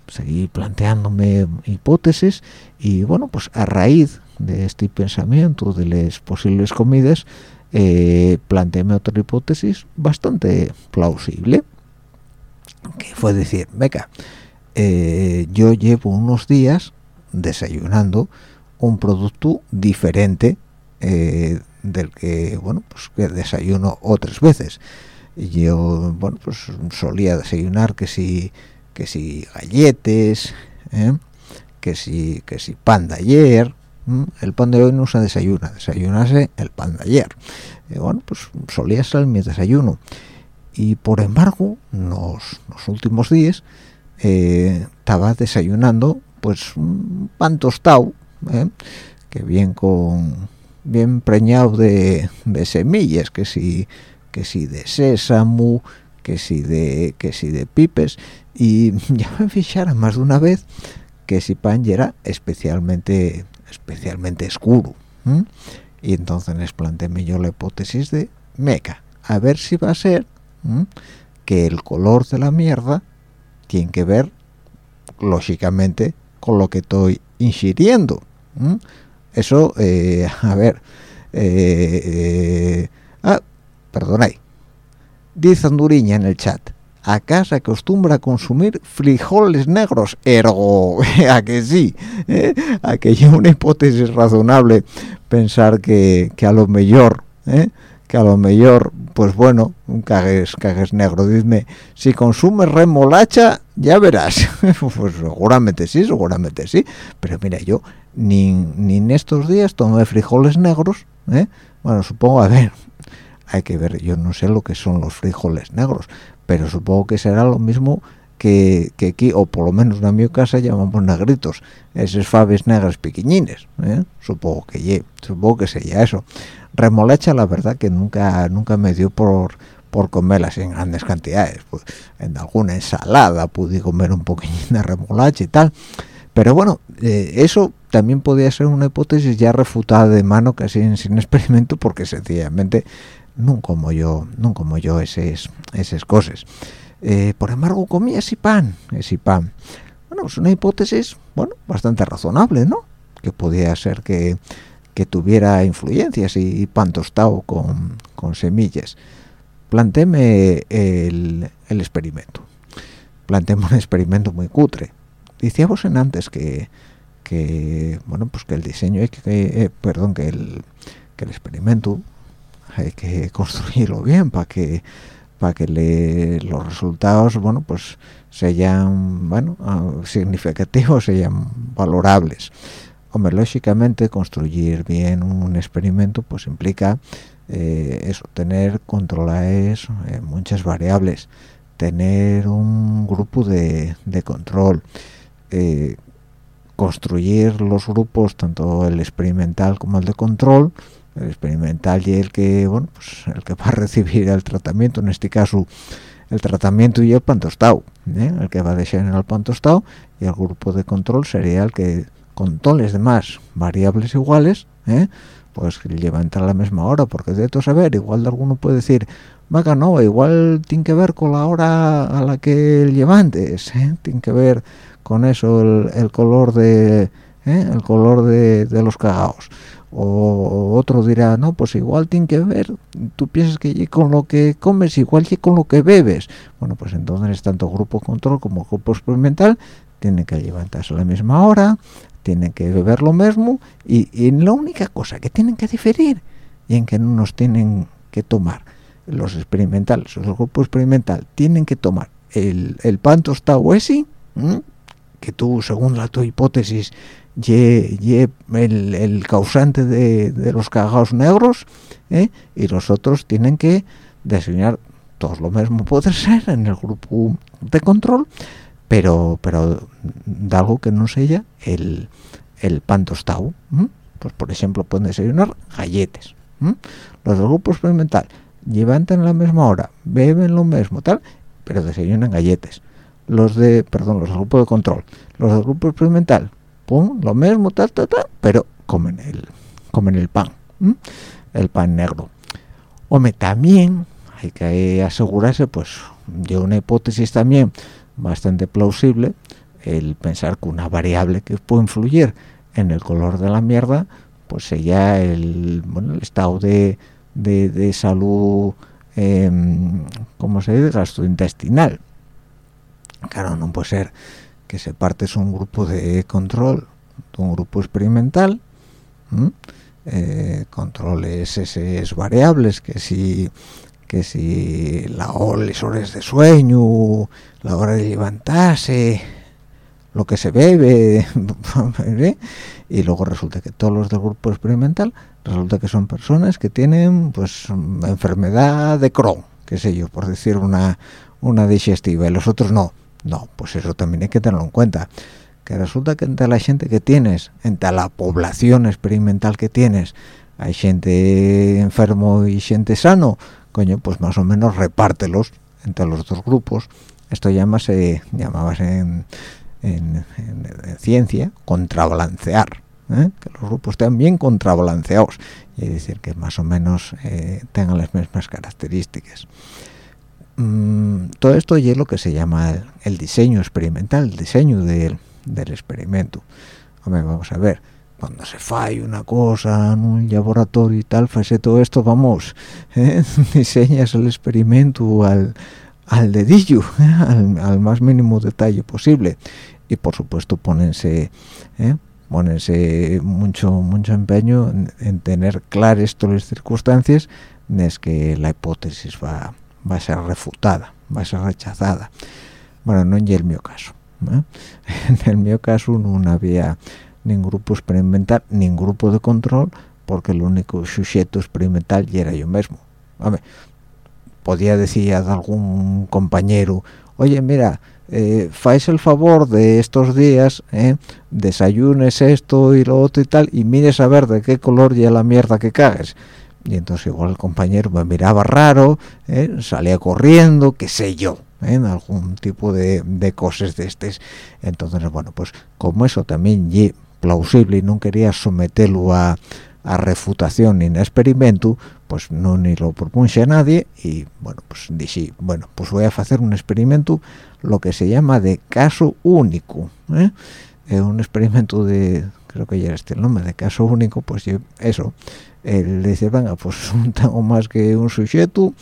Seguí planteándome hipótesis y bueno, pues a raíz de este pensamiento de las posibles comidas, eh, planteéme otra hipótesis bastante plausible, que fue decir, venga, eh, yo llevo unos días desayunando un producto diferente eh, del que, bueno, pues que desayuno otras veces. Yo, bueno, pues solía desayunar que si, que si galletes, que si, que si pan de ayer, el pan de hoy no se desayuna, desayunase el pan de ayer. Bueno, pues solía ser mi desayuno. Y por embargo, los, los últimos días eh, estaba desayunando pues un pan tostado, ¿eh? que bien con bien preñado de, de, semillas, que si que si de sésamo, que si de que si de pipes y [LAUGHS] ya me fichara más de una vez que si pan era especialmente especialmente oscuro. Y entonces les planteé yo la hipótesis de meca, a ver si va a ser que el color de la mierda tiene que ver, lógicamente, con lo que estoy ingiriendo. Eso, eh, [LAUGHS] a ver, eh, ah, perdonad, dice Anduriña en el chat, acá se acostumbra a consumir frijoles negros, ergo, [LAUGHS] a que sí, ¿Eh? a que hay una hipótesis razonable pensar que, a lo mejor, ¿eh? A lo mejor, pues bueno, un cagues, cagues negro, dime, si consumes remolacha, ya verás, [LAUGHS] pues seguramente sí, seguramente sí, pero mira, yo ni, ni en estos días tomé frijoles negros, ¿eh? bueno, supongo, a ver, hay que ver, yo no sé lo que son los frijoles negros, pero supongo que será lo mismo que, que aquí, o por lo menos en mi casa llamamos negritos, esas faves negras pequeñines, ¿eh? supongo que supongo que sería eso. Remolacha, la verdad que nunca nunca me dio por por comerlas en grandes cantidades, pues, en alguna ensalada pude comer un poquillín de remolacha y tal, pero bueno, eh, eso también podía ser una hipótesis ya refutada de mano casi sin experimento porque sencillamente no como yo no como yo esas esas cosas eh, por embargo comí ese pan ese pan. Bueno es una hipótesis bueno bastante razonable no que podía ser que, que tuviera influencias y, pan tostado con, con semillas. Plantéme el, el experimento. Planteemos un experimento muy cutre. Decíamos en antes que que bueno pues que el diseño que, eh, perdón que el que el experimento hay que construirlo bien para que para que los resultados bueno pues sean bueno ah, significativos sean valorables lógicamente construir bien un experimento pues implica eh, eso tener controladas eh, muchas variables tener un grupo de, control eh, construir los grupos tanto el experimental como el de control el experimental y el que bueno pues el que va a [LAUGHS] recibir el tratamiento en este caso el tratamiento y el pan tostado ¿eh? el que va a dejar en el pan tostado y el grupo de control sería el que con todas las demás variables iguales ¿eh? pues levanta a la misma hora porque de todo saber igual de alguno puede decir vaga no igual tiene que ver con la hora a la que levantes ¿eh? tiene que ver con eso el, color de el color de, de los cagaos o otro dirá no pues igual tiene que ver tú piensas que con lo que comes igual que con lo que bebes bueno pues entonces tanto grupo control como grupo experimental tienen que levantarse a la misma hora tienen que beber lo mismo y, y la única cosa que tienen que diferir y en que no nos tienen que tomar los experimentales, los grupos experimental tienen que tomar el, el pan que tú, según la tu hipótesis, ye, el, el, causante de, de, los cagados negros, ¿eh? y los otros tienen que diseñar todos lo mismo puede ser en el grupo de control, pero pero de algo que no sea el, el pan tostado. Pues por ejemplo pueden desayunar galletes. Los del grupo experimental levantan a la misma hora, beben lo mismo, tal, pero desayunan galletes. Los de, perdón, los del grupo de control, los del grupo experimental, pum, lo mismo, tal, tal, tal, pero comen el, comen el pan, el pan negro. Hombre, también hay que asegurarse, pues, de una hipótesis también bastante plausible, el pensar que una variable que puede influir en el color de la mierda, pues sería el, bueno, el estado de de, salud, eh, ¿cómo se dice? Gastrointestinal. Claro, no puede ser que se parte un grupo de control, un grupo experimental, eh, controles esas variables, que si que si la hora, las horas de sueño, la hora de levantarse, lo que se bebe, [LAUGHS] ¿eh? y luego resulta que todos los del grupo experimental resulta que son personas que tienen pues enfermedad de Crohn, qué sé yo, por decir una, una digestiva, y los otros no. No, pues eso también hay que tenerlo en cuenta. Que resulta que entre la gente que tienes, entre la población experimental que tienes, hay gente enfermo y gente sano, coño, pues más o menos repártelos entre los dos grupos. Esto llamase, en, en, en ciencia contrabalancear ¿eh? que los grupos estén bien contrabalanceados y decir que más o menos eh, tengan las mismas características mm, todo esto es lo que se llama el, diseño experimental el diseño del, experimento vamos a ver cuando se falla una cosa en un laboratorio y tal, fue todo esto, vamos, [LAUGHS] ¿eh? [LAUGHS] diseñas el experimento al, al dedillo, [LAUGHS] al, al, más mínimo detalle posible. Y por supuesto ponense, ¿eh? ponerse mucho mucho empeño en, tener claras todas las circunstancias es que la hipótesis va, va a ser refutada, va a ser rechazada. Bueno, no en el mío caso. ¿eh? En el mío caso no había ningún grupo experimental, ni grupo de control, porque el único sujeto experimental ya era yo mismo. podía decir a algún compañero, oye, mira, eh, el favor de estos días, eh, desayunes esto y lo otro y tal, y mires a ver de qué color ya la mierda que cagues. Y entonces igual el compañero me miraba raro, eh, salía corriendo, qué sé yo, ¿eh? en algún tipo de, cosas de estos. Entonces, bueno, pues como eso también plausible y no quería someterlo a, a refutación ni a experimento, pues no ni lo propuse a nadie y bueno, pues dije, bueno, pues voy a hacer un experimento lo que se llama de caso único ¿eh? un experimento de creo que ya era este el nombre de caso único pues yo, eso él dice venga pues [LAUGHS] no tengo más que un sujeto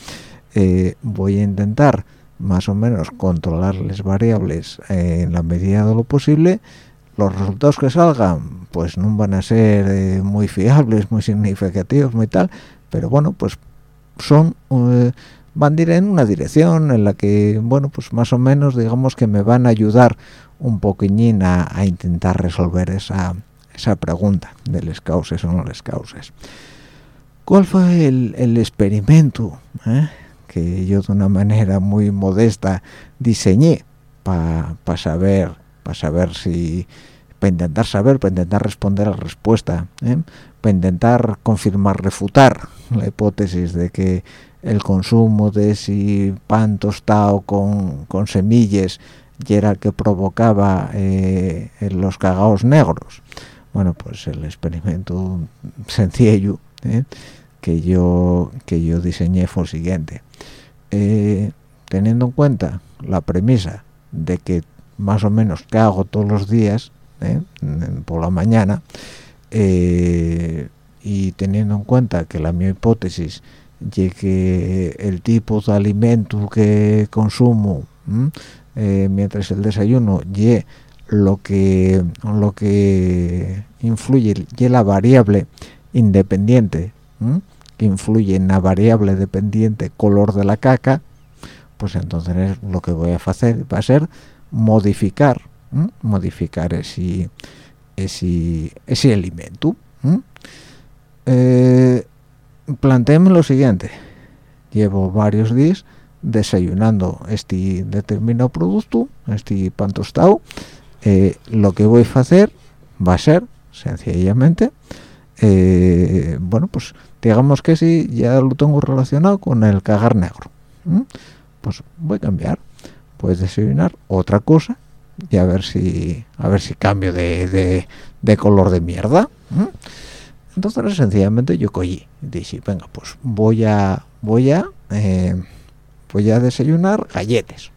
eh, voy a intentar más o menos controlar las variables eh, en la medida de lo posible los resultados que salgan pues no van a ser eh, muy fiables muy significativos muy tal pero bueno pues son van a en una dirección en la que, bueno, pues más o menos digamos que me van a ayudar un poquillín a, intentar resolver esa, esa pregunta de las causas o no las causas. ¿Cuál fue el, experimento eh, que yo de una manera muy modesta diseñé para saber, para saber si, para intentar saber, para intentar responder a la respuesta, eh, para intentar confirmar, refutar la hipótesis de que el consumo de ese pan tostado con, con semillas y era el que provocaba eh, los cagaos negros. Bueno pues el experimento [LAUGHS] sencillo eh, que yo que yo diseñé fue el siguiente. Teniendo en cuenta la premisa de que más o menos cago todos los días por la mañana y teniendo en cuenta que la mi hipótesis y que el tipo de alimento que consumo eh, mientras el desayuno y lo que lo que influye y la variable independiente que influye en la variable dependiente color de la caca pues entonces lo que voy a hacer va a ser modificar modificar ese ese, ese alimento eh, lo siguiente. Llevo varios días desayunando este determinado producto este pan tostado. Eh, lo que voy a hacer va a ser sencillamente eh, bueno pues digamos que si ya lo tengo relacionado con el cagar negro pues voy a cambiar puedes desayunar otra cosa y a ver si a ver si cambio de, de, color de mierda entonces sencillamente yo cogí dije venga pues voy a voy a eh, voy a desayunar galletes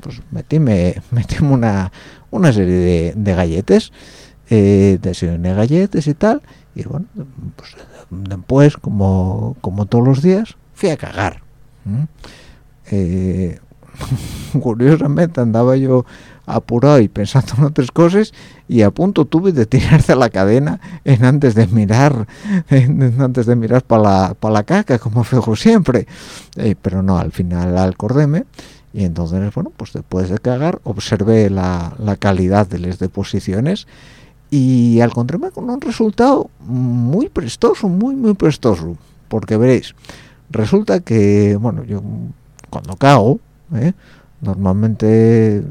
pues metíme, [LAUGHS] metíme una, una serie de, galletes eh, desayuné galletes y tal y bueno pues después como como todos los días fui a cagar [LAUGHS] curiosamente andaba yo apurado y pensando en otras cosas y a punto tuve de tirarse la cadena en antes de mirar [LAUGHS] antes de mirar para la, la caca como fijo siempre. Eh, pero no al final acordéme y entonces bueno pues después de cagar observé la, la calidad de las deposiciones y al encontrarme con un resultado muy prestoso muy muy prestoso. Porque veréis resulta que bueno yo cuando cago ¿eh? normalmente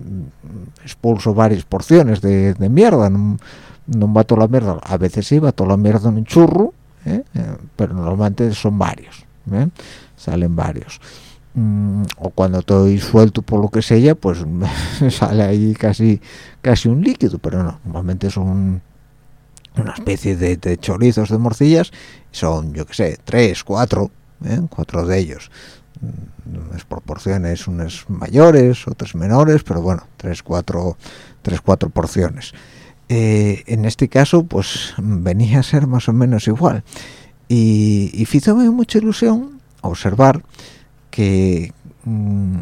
expulso varias porciones de, mierda. No, va toda la mierda. A veces sí va toda la mierda en un churro ¿eh? Eh, pero normalmente son varios salen varios. Mm, o cuando estoy suelto por lo que sea pues [LAUGHS] sale ahí casi casi un líquido pero no normalmente son una especie de, de chorizos de morcillas son yo que sé tres cuatro cuatro de ellos unas proporciones unas mayores otras menores pero bueno tres cuatro tres cuatro porciones. Eh, en este caso pues venía a ser más o menos igual. Y, y mucha ilusión observar que mm,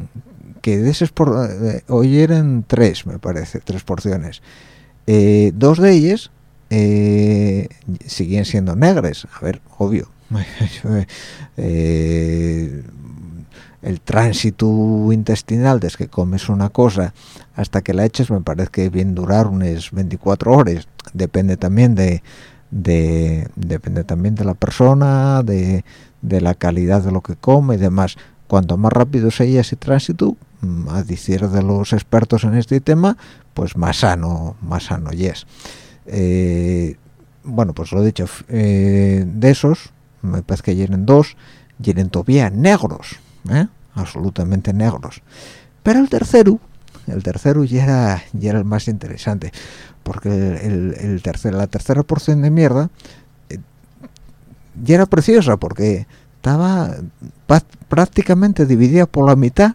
que de esas por, eh, hoy eran tres me parece tres porciones. Eh, dos de ellas siguen siendo negras. A ver obvio [LAUGHS] el tránsito intestinal desde que comes una cosa hasta que la eches me parece que bien durar unas 24 horas depende también de, depende también de la persona de, la calidad de lo que come y demás. Cuanto más rápido sea ese tránsito mm, a decir de los expertos en este tema pues más sano más sano yes eh, bueno pues lo dicho eh, de esos me parece que llenen dos llenen todavía negros ¿eh? Absolutamente negros. Pero el tercero el tercero ya era ya era el más interesante porque el, el la tercera porción de mierda eh, ya era preciosa porque estaba prácticamente dividida por la mitad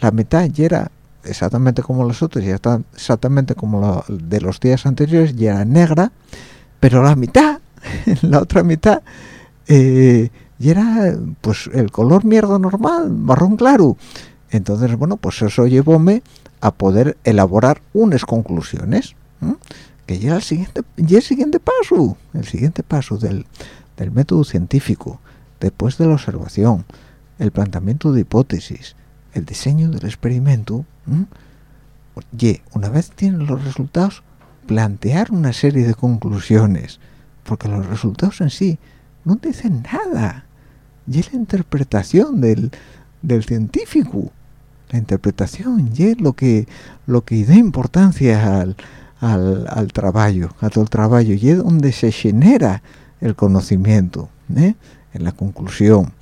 la mitad ya era exactamente como las otras ya está exactamente como la de los días anteriores ya era negra pero la mitad [LAUGHS] la otra mitad eh, y era pues el color mierda normal marrón claro. Entonces bueno pues eso llevóme a poder elaborar unas conclusiones que ya el siguiente el siguiente paso el siguiente paso del, método científico después de la observación el planteamiento de hipótesis el diseño del experimento y una vez tienen los resultados plantear una serie de conclusiones porque los resultados en sí no dicen nada y es la interpretación del, científico. La interpretación y es lo que lo que da importancia al, al, trabajo a todo el trabajo y es donde se genera el conocimiento ¿eh? en la conclusión.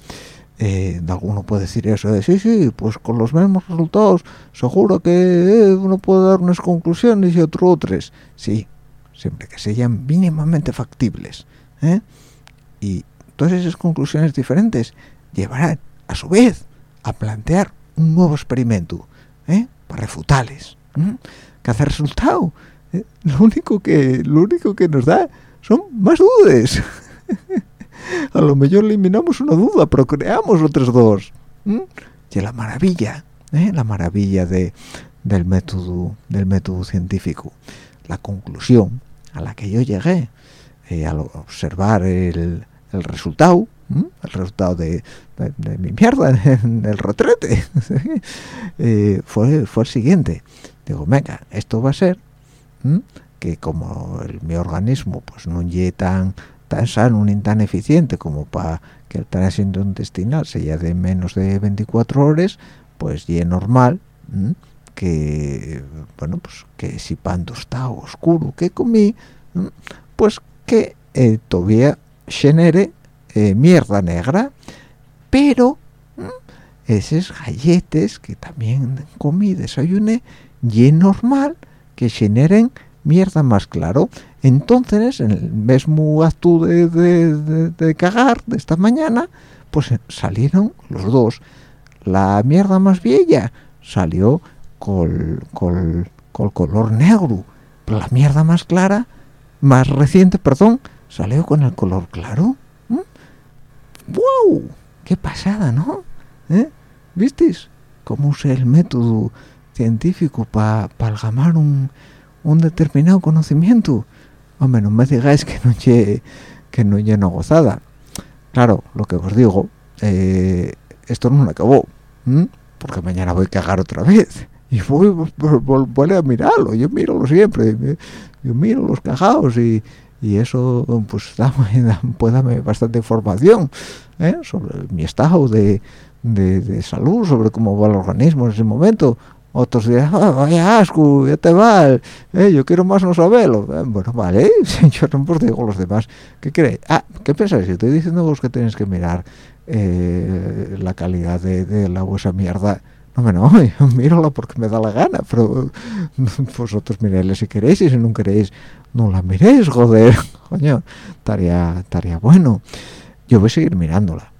Eh, alguno puede decir eso de sí sí pues con los mismos resultados seguro que eh, uno puede dar unas conclusiones y otro otras sí siempre que sean mínimamente factibles y todas esas conclusiones diferentes llevarán a su vez a plantear un nuevo experimento ¿eh? para refutarles ¿Qué hace resultado ¿eh? lo único que lo único que nos da son más dudas [LAUGHS] a lo mejor eliminamos una duda pero creamos otras dos y la maravilla ¿eh? la maravilla de, del método del método científico la conclusión a la que yo llegué eh, al observar el, el resultado el resultado de, mi mierda [LAUGHS] en el retrete. [LAUGHS] Eh, fue fue el siguiente. Digo venga esto va a ser que como mi organismo pues no llegue tan tan sano ni tan eficiente como para que el tránsito intestinal sea de menos de 24 horas pues y normal que bueno pues que si pan tostado oscuro que comí pues que eh, todavía genere eh, mierda negra pero esas galletes que también comí desayuné y normal que generen mierda más claro. Entonces en el mismo acto de, de, cagar de esta mañana pues salieron los dos. La mierda más vieja salió con, con, con color negro. Pero la mierda más clara más reciente perdón salió con el color claro ¡wow! qué pasada ¿no? ¿Eh? ¿visteis? cómo usé el método científico para pa un, un determinado conocimiento hombre no me digáis que no llegue que no lleno gozada claro lo que os digo eh, esto no acabó porque mañana voy a cagar otra vez y voy, a mirarlo yo miro siempre yo miro los cajados y, y eso pues [LAUGHS] puede darme bastante información ¿eh? sobre mi estado de, de, salud sobre cómo va el organismo en ese momento otros dirán, ah, vaya asco, ya te va, eh, yo quiero más no saberlo. Eh, bueno, vale, [LAUGHS] yo no os digo los demás. ¿Qué creéis? Ah, ¿qué pensáis? Estoy diciendo vos que tenéis que mirar la calidad de, la vuestra mierda. No, no, [LAUGHS] mírala porque me da la gana, pero vosotros miréis si queréis y si no queréis, no la miréis, joder. [LAUGHS] Coño, estaría, estaría bueno. Yo voy a seguir mirándola.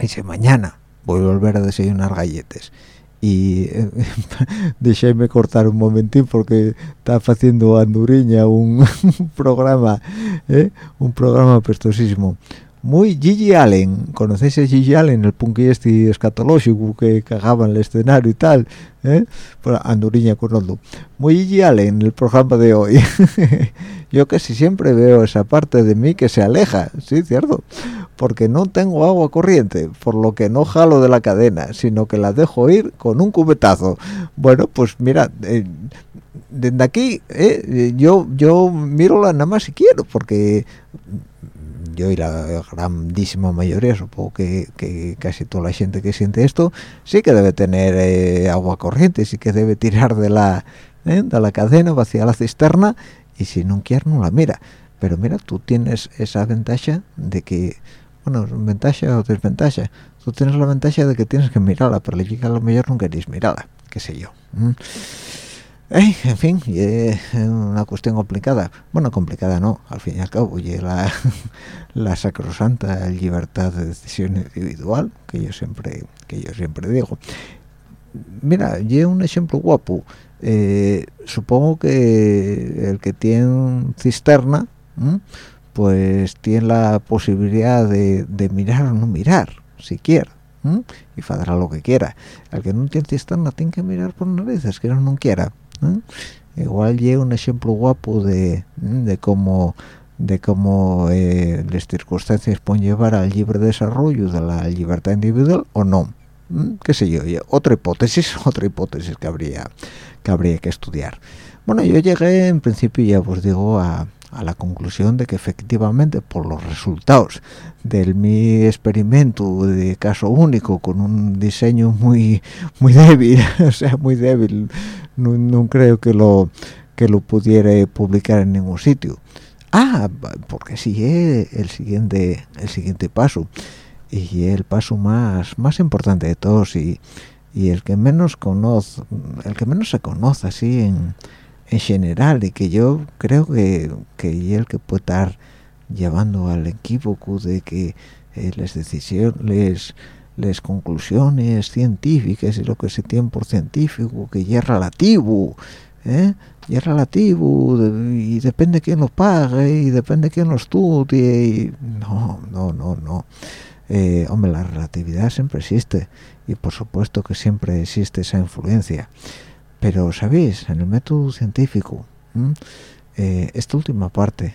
Y si mañana voy a volver a desayunar galletes y eh, [LAUGHS] cortar un momentín porque está haciendo Anduriña un, [LAUGHS] programa ¿eh? un programa prestosísimo muy Gigi Allen conocéis a Gigi Allen el punk este escatológico que cagaba en el escenario y tal ¿eh? Anduriña conozco muy Gigi Allen el programa de hoy [LAUGHS] yo casi siempre veo esa parte de mí que se aleja sí cierto porque no tengo agua corriente, por lo que no jalo de la cadena, sino que la dejo ir con un cubetazo. Bueno, pues mira, eh, desde aquí eh, yo yo miro la nada más si quiero, porque yo y la grandísima mayoría, supongo que, casi toda la gente que siente esto, sí que debe tener eh, agua corriente, sí que debe tirar de la, de la cadena, vaciar la cisterna, y si no quiere no la mira. Pero mira, tú tienes esa ventaja de que bueno, ventaja o desventaja. Tú tienes la ventaja de que tienes que mirarla, pero le llega a lo mejor no queréis mirarla, qué sé yo. En fin, es una cuestión complicada. Bueno, complicada no, al fin y al cabo, y la, [LAUGHS] la sacrosanta libertad de decisión individual, que yo siempre, que yo siempre digo. Mira, y un ejemplo guapo. Eh, supongo que el que tiene cisterna, pues tiene la posibilidad de, mirar o no mirar, si quiere, y fará lo que quiera. El que no tiene cisterna tiene que mirar por narices, que no quiera. Igual llega un ejemplo guapo de, de cómo de cómo eh, las circunstancias pueden llevar al libre desarrollo de la libertad individual o no. qué sé yo, otra hipótesis, [LAUGHS] otra hipótesis que habría que habría que estudiar. Bueno, yo llegué en principio, ya os digo, a, a la conclusión de que efectivamente por los resultados del mi experimento de caso único con un diseño muy muy débil [LAUGHS] o sea muy débil no, creo que lo que lo pudiera publicar en ningún sitio. Ah porque sigue el siguiente el siguiente paso y el paso más más importante de todos y, y el que menos conoce el que menos se conoce así en en general y que yo creo que, que el que puede estar llevando al equívoco de que eh, las decisiones las conclusiones científicas y lo que se tiene por científico que ya es relativo ¿eh? ya es relativo y depende quién lo pague y depende quién lo estudie y no no no no eh, hombre la relatividad siempre existe y por supuesto que siempre existe esa influencia pero sabéis en el método científico eh, esta última parte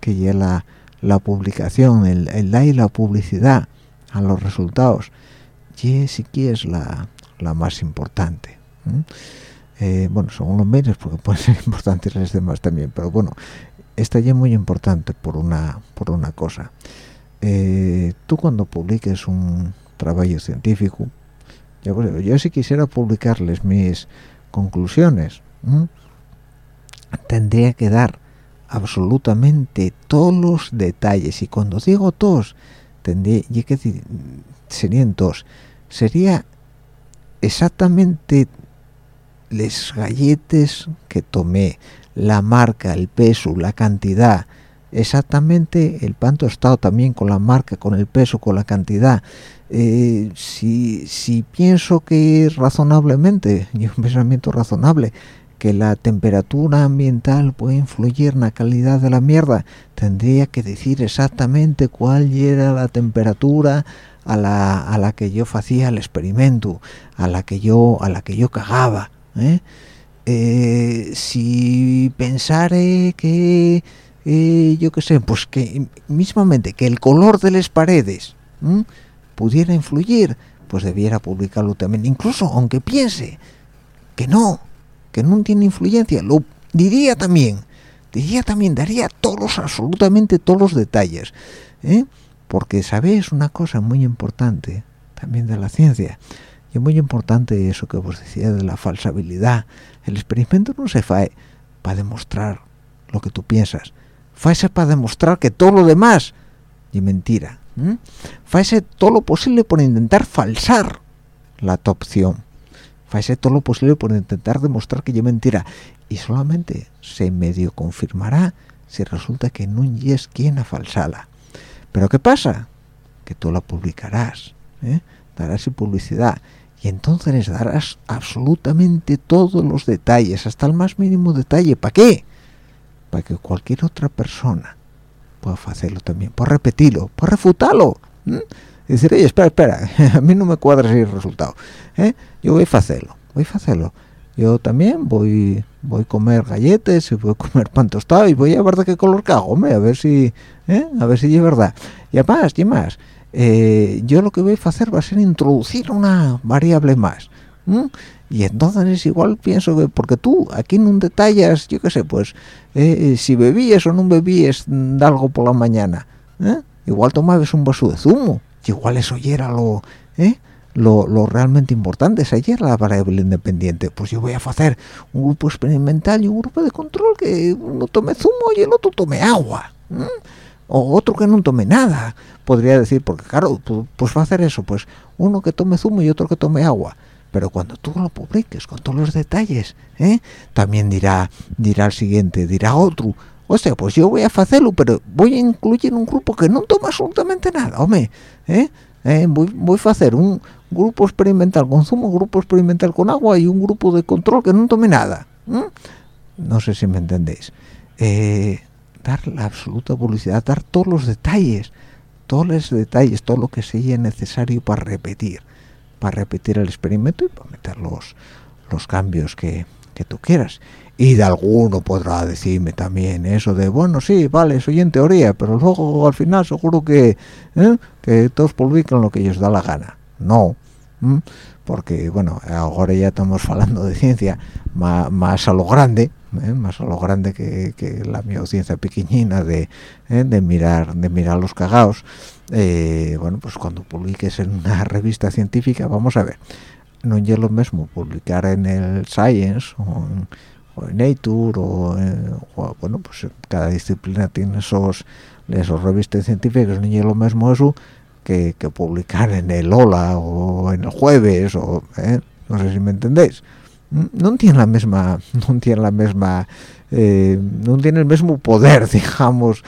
que lleva la, publicación el, el dar y la publicidad a los resultados sí que es la, la más importante eh, bueno según los medios porque pueden ser [LAUGHS] importantes las demás también pero bueno esta ya es muy importante por una por una cosa. Eh, tú cuando publiques un trabajo científico yo, yo si quisiera publicarles mis conclusiones tendría que dar absolutamente todos los detalles. Y cuando digo todos tendría que serían dos. Sería exactamente les galletes que tomé la marca el peso la cantidad. Exactamente el pan tostado también con la marca con el peso con la cantidad eh, si, pienso que razonablemente y [LAUGHS] un pensamiento razonable que la temperatura ambiental puede influir en la calidad de la mierda tendría que decir exactamente cuál era la temperatura a la, a la que yo hacía el experimento a la que yo a la que yo cagaba ¿eh? Eh, si pensare que eh, yo qué sé pues que mismamente que el color de las paredes pudiera influir pues debiera publicarlo también incluso aunque piense que no que no tiene influencia lo diría también diría también daría todos absolutamente todos los detalles porque sabéis una cosa muy importante también de la ciencia y muy importante eso que vos decía de la falsabilidad el experimento no se fae para demostrar lo que tú piensas faese para demostrar que todo lo demás es mentira faese todo lo posible por intentar falsar la tu opción. Todo lo posible por intentar demostrar que es mentira. Y solamente se medio confirmará si resulta que no es quien a falsala. Pero qué pasa que tú la publicarás ¿eh? darás publicidad. Y entonces les darás absolutamente todos los detalles hasta el más mínimo detalle. ¿para qué? para que cualquier otra persona pueda hacerlo también. Pueda repetirlo. Pueda refutarlo. Y decir oye espera espera. [LAUGHS] A mí no me cuadra ese resultado ¿eh? yo voy a hacerlo voy a hacerlo. Yo también voy voy a comer galletas y voy a comer pan tostado y voy a ver de qué color cago a ver si ¿eh? a ver si es verdad y además y más eh, yo lo que voy a hacer va a ser introducir una variable más y entonces igual pienso que porque tú aquí no detallas yo qué sé pues eh, si bebías o no bebías de algo por la mañana igual tomabas un vaso de zumo. Igual eso ya era lo lo, realmente importante. Es ayer la variable independiente. Pues yo voy a hacer un grupo experimental y un grupo de control que uno tome zumo y el otro tome agua o otro que no tome nada. Podría decir porque claro pues va a hacer eso pues uno que tome zumo y otro que tome agua pero cuando tú lo publiques con todos los detalles ¿eh? también dirá dirá el siguiente dirá otro o sea pues yo voy a hacerlo pero voy a incluir un grupo que no toma absolutamente nada hombre ¿eh? ¿Eh? voy, a hacer un grupo experimental con zumo grupo experimental con agua y un grupo de control que no tome nada no sé si me entendéis dar la absoluta publicidad, dar todos los detalles, todos los detalles, todo lo que sea necesario para repetir, para repetir el experimento y para meter los, los cambios que, que tú quieras. Y de alguno podrá decirme también eso de, bueno, sí, vale, soy en teoría, pero luego al final seguro que, ¿eh? que todos publican lo que ellos da la gana. No, porque, bueno, ahora ya estamos [LAUGHS] hablando de ciencia más, más a lo grande, ¿eh? más a lo grande que, la mi audiencia pequeñina de, ¿eh? de mirar de mirar los cagados eh, bueno pues cuando publiques en una [LAUGHS] revista científica vamos a ver. No es lo mismo publicar en el Science o en, Nature o, bueno pues cada disciplina tiene esos esos revistas científicas. No es lo mismo eso que, que, publicar en el Ola o en el Jueves o no sé si me entendéis. No tiene la misma [LAUGHS] no tiene la misma eh, no tiene el mismo poder [LAUGHS] digamos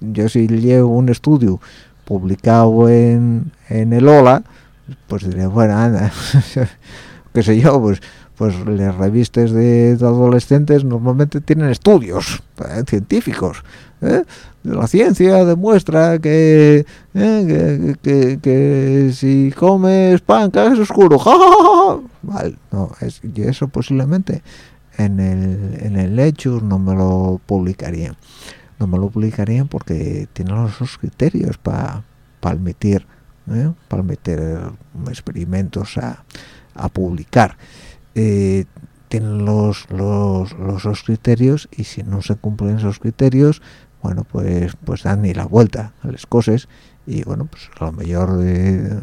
yo si llevo un estudio publicado en, en el OLA pues diré bueno anda [LAUGHS] qué sé yo pues pues las revistas de, adolescentes normalmente tienen estudios eh, científicos ¿eh? la ciencia demuestra que, eh, que, que, si comes pan es oscuro [LAUGHS] vale no es, y eso posiblemente en el en el no me lo publicarían no me lo publicarían porque tienen los criterios para admitir para meter experimentos a, a publicar. Eh, tienen los, los, los, criterios y si no se cumplen esos criterios bueno pues pues dan ni la vuelta a las cosas y bueno pues a lo mejor eh,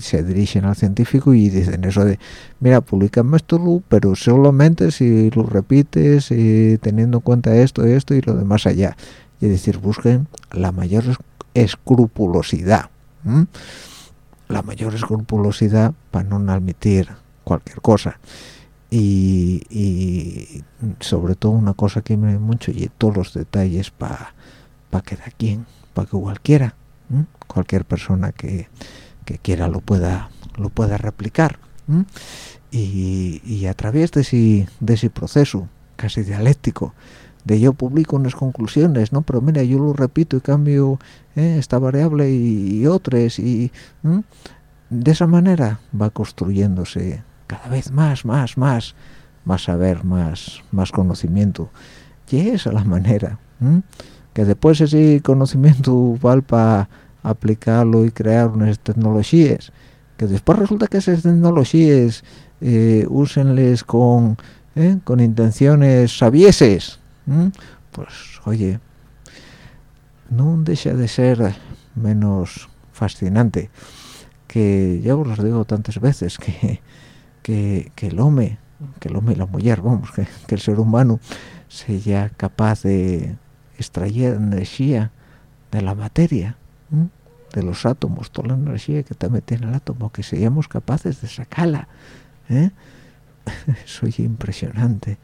se, dirigen al científico y dicen eso de mira publicame esto pero solamente si lo repites y teniendo en cuenta esto esto y lo demás allá y es decir busquen la mayor escrupulosidad la mayor escrupulosidad para no admitir cualquier cosa. Y, sobre todo una cosa que me mucho y todos los detalles para pa que da quien para que cualquiera cualquier persona que, quiera lo pueda lo pueda replicar y, a través de ese, de ese proceso casi dialéctico de yo publico unas conclusiones no pero mira yo lo repito y cambio ¿eh? esta variable y, otras y de esa manera va construyéndose cada vez más, más, más, más saber, más, más conocimiento. Y esa es la manera. Que después ese conocimiento vale para aplicarlo y crear unas tecnologías. Que después resulta que esas tecnologías eh, úsenles con, ¿eh? con intenciones sabieses. Pues oye, no deja de ser menos fascinante que ya os lo digo tantas veces que que, el hombre, que el hombre y la mujer, vamos, que, el ser humano sea capaz de extraer energía de la materia, de los átomos, toda la energía que también tiene el átomo, que seamos capaces de sacarla. ¿eh? [LAUGHS] Impresionante.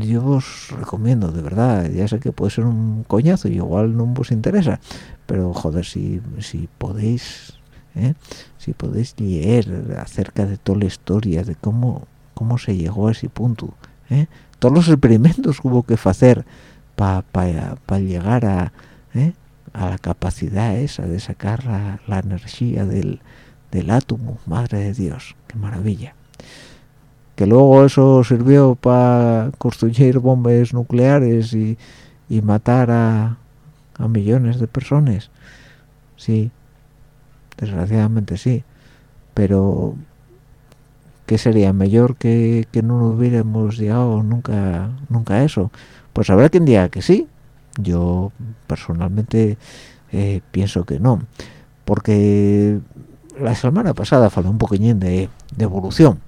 Yo os recomiendo, de verdad, ya sé que puede ser un coñazo y igual no os interesa, pero joder, si, si podéis ¿eh? si podéis leer acerca de toda la historia de cómo cómo se llegó a ese punto ¿eh? Todos los experimentos hubo que hacer para llegar a, ¿eh? a la capacidad esa de sacar la, energía del, del, átomo madre de Dios qué maravilla que luego eso sirvió para construir bombas nucleares y, y matar a, a millones de personas sí desgraciadamente sí pero ¿qué sería mejor que, no hubiéramos llegado nunca nunca a eso pues habrá quien diga que sí. Yo personalmente eh, pienso que no. Porque la semana pasada faló un poquillín de, evolución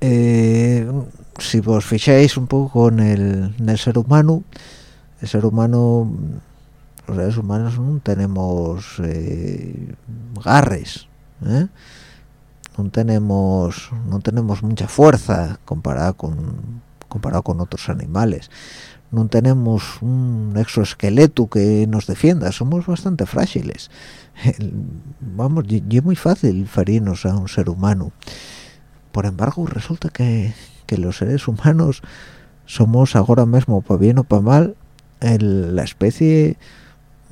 eh, si vos ficháis un poco en el, el ser humano el ser humano los seres humanos no tenemos eh, garres ¿eh? No tenemos no tenemos mucha fuerza comparada con comparado con otros animales. No tenemos un exoesqueleto que nos defienda. Somos bastante frágiles. Vamos y es muy fácil ferirnos a un ser humano. Por embargo resulta que, que los seres humanos somos ahora mismo para bien o para mal la especie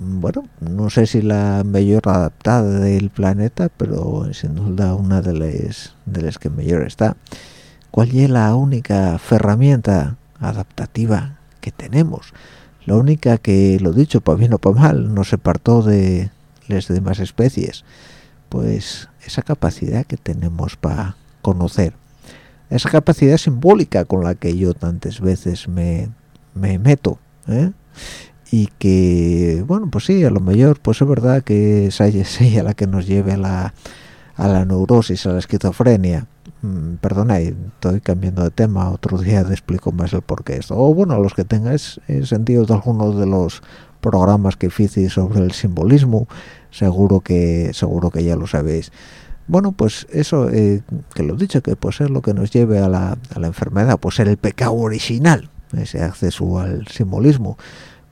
bueno, no sé si la mejor adaptada del planeta, pero sin duda una de las de las que mejor está. ¿Cuál es la única herramienta adaptativa que tenemos? La única que, lo dicho, para bien o para mal, no se partó de las demás especies. Pues esa capacidad que tenemos para conocer. Esa capacidad simbólica con la que yo tantas veces me, me meto. ¿eh? Y que bueno pues sí a lo mejor pues es verdad que [LAUGHS] es ella la que nos lleve a la, a la neurosis a la esquizofrenia. Mm, perdona estoy cambiando de tema otro día te explico más el porqué esto. O bueno los que tengáis sentido de algunos de los programas que hice sobre el simbolismo seguro que seguro que ya lo sabéis. Bueno pues eso eh, que lo he dicho que puede ser lo que nos lleve a la, a la enfermedad pues el pecado original ese acceso al simbolismo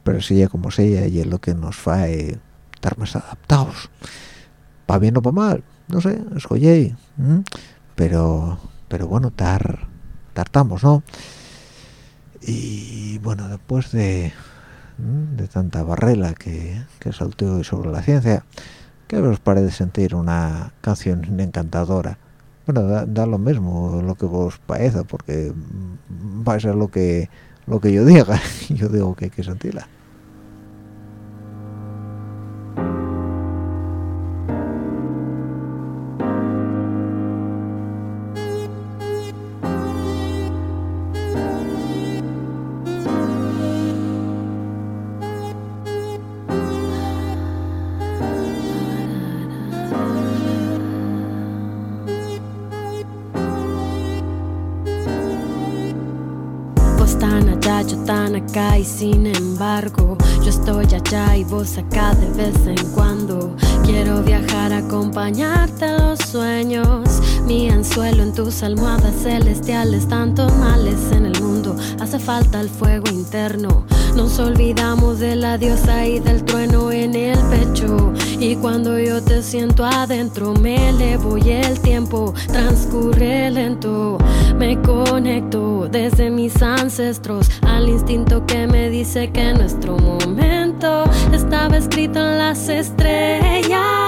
pero sea como sea y es lo que nos a estar más adaptados para bien o para mal no sé escollé pero pero bueno tar tartamos no y bueno después de de tanta barrela que, que salteo sobre la ciencia ¿qué os parece sentir una canción encantadora? Bueno, da, lo mismo lo que vos parezca, porque va a ser lo que lo que yo diga, [LAUGHS] yo digo que hay que sentirla. Sin embargo yo estoy allá y vos acá de vez en cuando. Quiero viajar, acompañarte a los sueños. Mi anzuelo en tus almohadas celestiales, tantos males en el mundo. Hace falta el fuego interno. Nos olvidamos de la diosa y del trueno en el pecho. Y cuando yo te siento adentro, me elevo y el tiempo transcurre lento. Me conecto desde mis ancestros al instinto que me dice que nuestro momento estaba escrito en las estrellas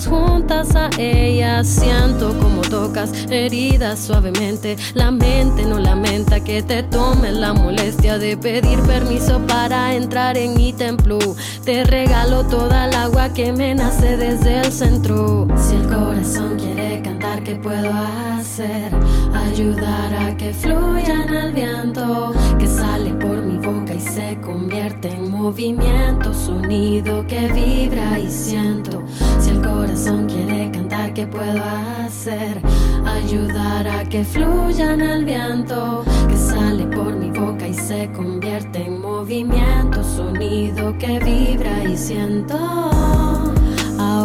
juntas a ella. Siento como tocas heridas suavemente. La mente no lamenta que te tome la molestia de pedir permiso para entrar en mi templo. Te regalo toda el agua que me nace desde el centro. Si el corazón quiere cantar, ¿qué puedo hacer? Ayudar a que fluya en el viento que sale por mi boca y se convierte en movimiento, sonido que vibra y siento. Si el corazón quiere cantar, ¿qué puedo hacer? Ayudar a que fluya en el viento, que sale por mi boca y se convierte en movimiento, sonido que vibra y siento.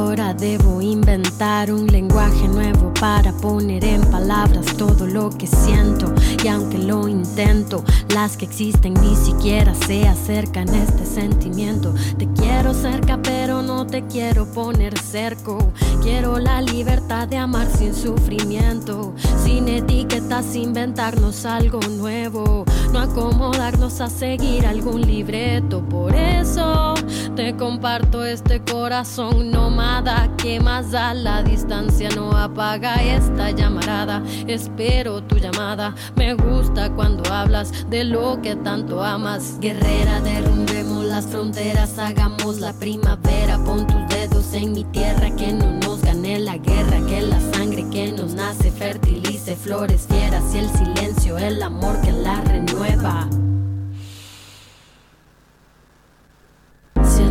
Ahora debo inventar un lenguaje nuevo para poner en palabras todo lo que siento. Y aunque lo intento, las que existen ni siquiera se acercan a este sentimiento. Te quiero cerca, pero no te quiero poner cerco. Quiero la libertad de amar sin sufrimiento, sin etiquetas, inventarnos algo nuevo. No acomodarnos a seguir algún libreto. Por eso te comparto este corazón nomada que más da la distancia no apaga esta llamarada. Espero tu llamada. Me gusta cuando hablas de lo que tanto amas. Guerrera, derrumbemos las fronteras, hagamos la primavera. Pon tus dedos en mi tierra, que no nos gane la guerra. Que la sangre que nos nace fertilice flores fieras y el silencio, el amor que la renueva.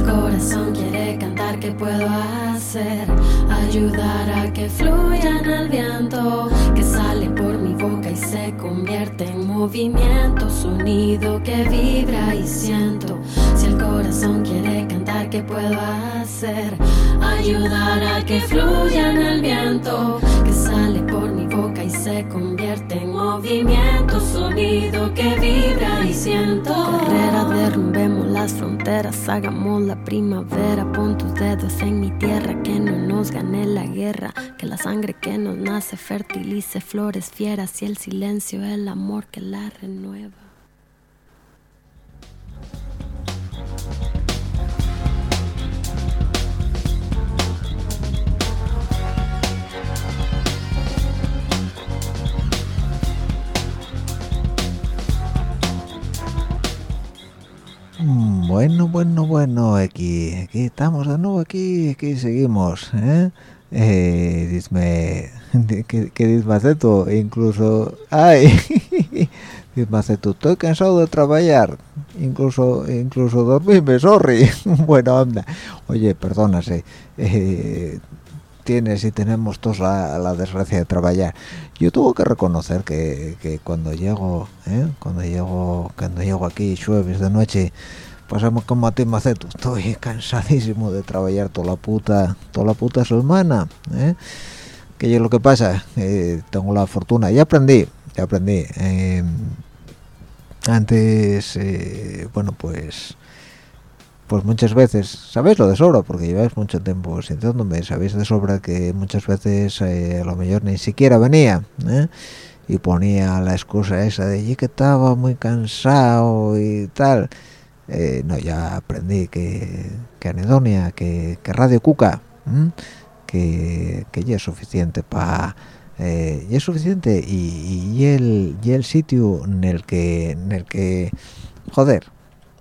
Corazón quiere cantar, ¿qué puedo hacer? Ayudar a que fluya en el viento, que sale por mi boca y se convierte en movimiento, sonido que vibra y siento. Si el corazón quiere cantar, ¿qué puedo hacer? Ayudar a que fluya en el viento, que sale se convierte en movimiento, sonido que vibra y siento. Carrera, derrumbemos las fronteras, hagamos la primavera, pon tus dedos en mi tierra, que no nos gane la guerra, que la sangre que nos nace fertilice flores fieras y el silencio, el amor que la renueva. Bueno, bueno, bueno, aquí, aquí estamos de nuevo, aquí, aquí seguimos, ¿eh? eh dime, [LAUGHS] ¿qué, qué dices esto? Incluso, ay, [LAUGHS] esto, estoy cansado de trabajar, incluso, incluso dormirme, sorry, [LAUGHS] bueno, anda, oye, perdónase, eh, tienes y tenemos todos la, desgracia de trabajar. Yo tengo que reconocer que, cuando llego, ¿eh? cuando llego, cuando llego aquí llueves de noche, pasamos como a ti maceto, estoy cansadísimo de trabajar toda la puta, toda la puta semana, ¿eh? que es lo que pasa, eh, tengo la fortuna, ya aprendí, ya aprendí. antes, bueno, pues pues muchas veces sabéis lo de sobra porque lleváis mucho tiempo sintiéndome sabéis de sobra que muchas veces eh, a lo mejor ni siquiera venía ¿eh? y ponía la excusa esa de que estaba muy cansado y tal eh, no ya aprendí que, que anedonia que, que radio cuca que, que ya es suficiente para eh, y es suficiente y, y, el y el sitio en el que en el que joder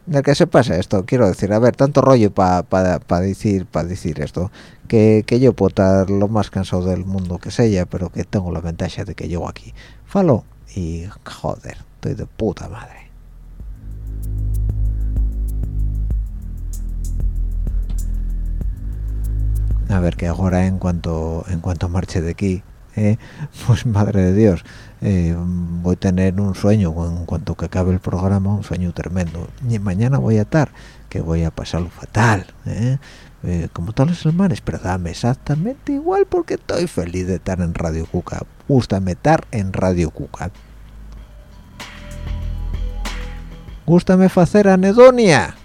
en el que se pasa esto quiero decir a ver tanto rollo para pa, decir para decir esto que, que, yo puedo estar lo más cansado del mundo que sea pero que tengo la ventaja de que llego aquí. Falo y joder estoy de puta madre. A ver que ahora en cuanto en cuanto marche de aquí ¿eh? [LAUGHS] pues madre de Dios eh, voy a tener un sueño en cuanto que acabe el programa un sueño tremendo. Y mañana voy a estar que voy a pasarlo fatal ¿eh? como todos los semanas pero dame exactamente igual porque estoy feliz de estar en Radio Cuca. Gusta estar en Radio Cuca. Gustame hacer anedonia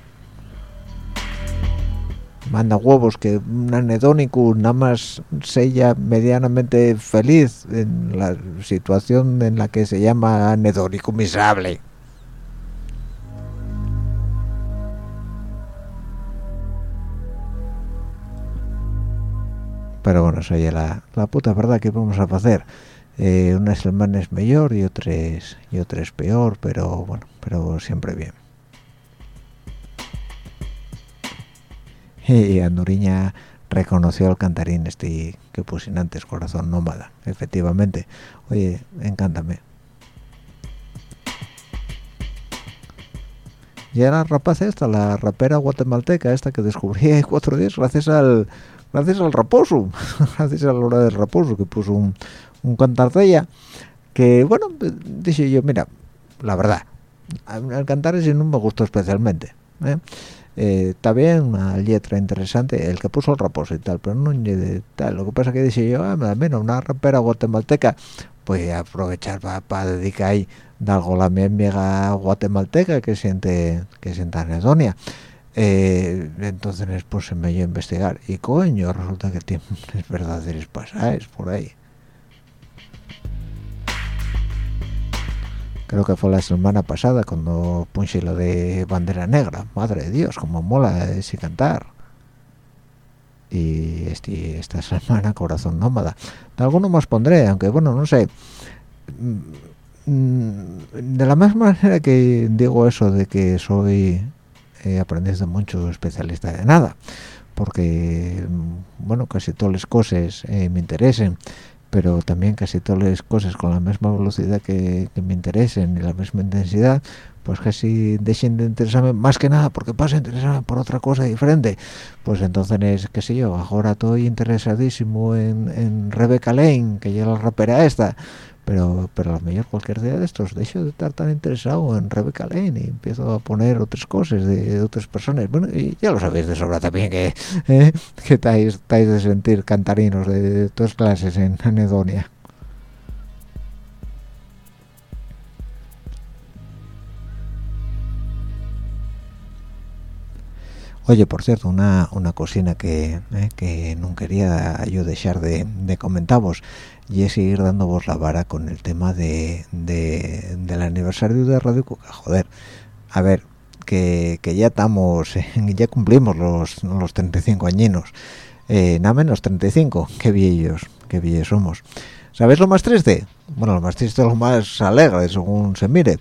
manda huevos que un anedónico nada más sella medianamente feliz en la situación en la que se llama anedónico miserable. Pero bueno eso ya la, la puta verdad que vamos a hacer. Eh, unas semanas mejor y otras y otras peor pero bueno pero siempre bien [LAUGHS] y Anduriña reconoció al cantarín este que puse antes, Corazón Nómada, efectivamente. Oye, encántame. Y era rapaz esta, la rapera guatemalteca esta que descubrí [LAUGHS] cuatro días gracias al gracias al raposo, [LAUGHS] gracias a la hora del raposo que puso un, un cantar de ella, que bueno, dije yo, mira, la verdad, al cantar ese no me gustó especialmente. ¿eh? Eh, está bien una letra interesante el que puso el raposo y tal pero no de tal. Lo que pasa que dice yo ah, menos una rapera guatemalteca pues aprovechar para dedicar ahí de algo la amiga guatemalteca que siente que siente anedonia. Eh, entonces pues se me dio a investigar. Y coño resulta que tiene [LAUGHS] verdaderos pasajes por ahí creo que fue la semana pasada cuando puse lo de bandera negra. Madre de dios como mola ese cantar. Y esta [LAUGHS] semana corazón nómada. De alguno más pondré aunque bueno no sé. Mm, de la misma manera que digo eso de que soy eh, aprendiz de mucho especialista de nada porque mm, bueno casi todas las cosas eh, me interesen pero también casi todas las cosas con la misma velocidad que, me interesen y la misma intensidad pues casi dejen de interesarme más que nada porque pasa a interesarme por otra cosa diferente pues entonces qué sé yo ahora estoy interesadísimo en, en Rebecca Lane que ya la rapera esta pero pero a lo mejor cualquier día de estos dejo de estar tan interesado en Rebecca Lane y empiezo a poner otras cosas de, otras personas. Bueno y ya lo sabéis de sobra también que [LAUGHS] eh, que estáis, estáis de sentir cantarinos de, todas clases en anedonia Oye, por cierto, una, una cocina que, eh, que no quería yo dejar de, de comentaros y es seguir vos la vara con el tema de, del aniversario de Radio Cuca. Joder, a ver, que, ya estamos, ya cumplimos los, los 35 añinos, eh, nada menos 35, qué viejos, qué viejos somos. ¿Sabéis lo más triste? Bueno, lo más triste es lo más alegre, según se mire.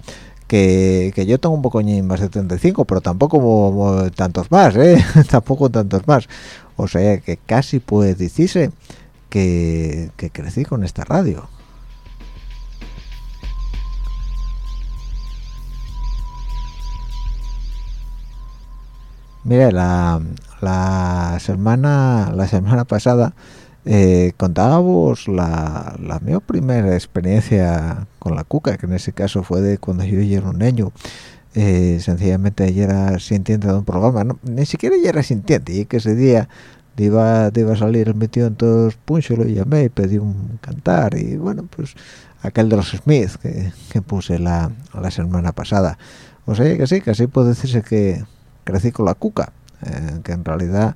Que, yo tengo un poco más de 35, pero tampoco tantos más, ¿eh? [LAUGHS] tampoco tantos más. O sea que casi puede decirse que, crecí con esta radio. Mire, la, la semana la semana pasada eh, contábamos la, la mi primera experiencia con la cuca, que en ese caso fue de cuando yo era un niño. Eh, sencillamente ella era sintiente de un programa, ni siquiera ella era sintiente, y que ese día iba, iba a salir el metido en todos puncho lo llamé y pedí un cantar y bueno pues aquel de los Smith que, que puse la, la semana pasada o sea que sí que así puede decirse que crecí con la cuca que en realidad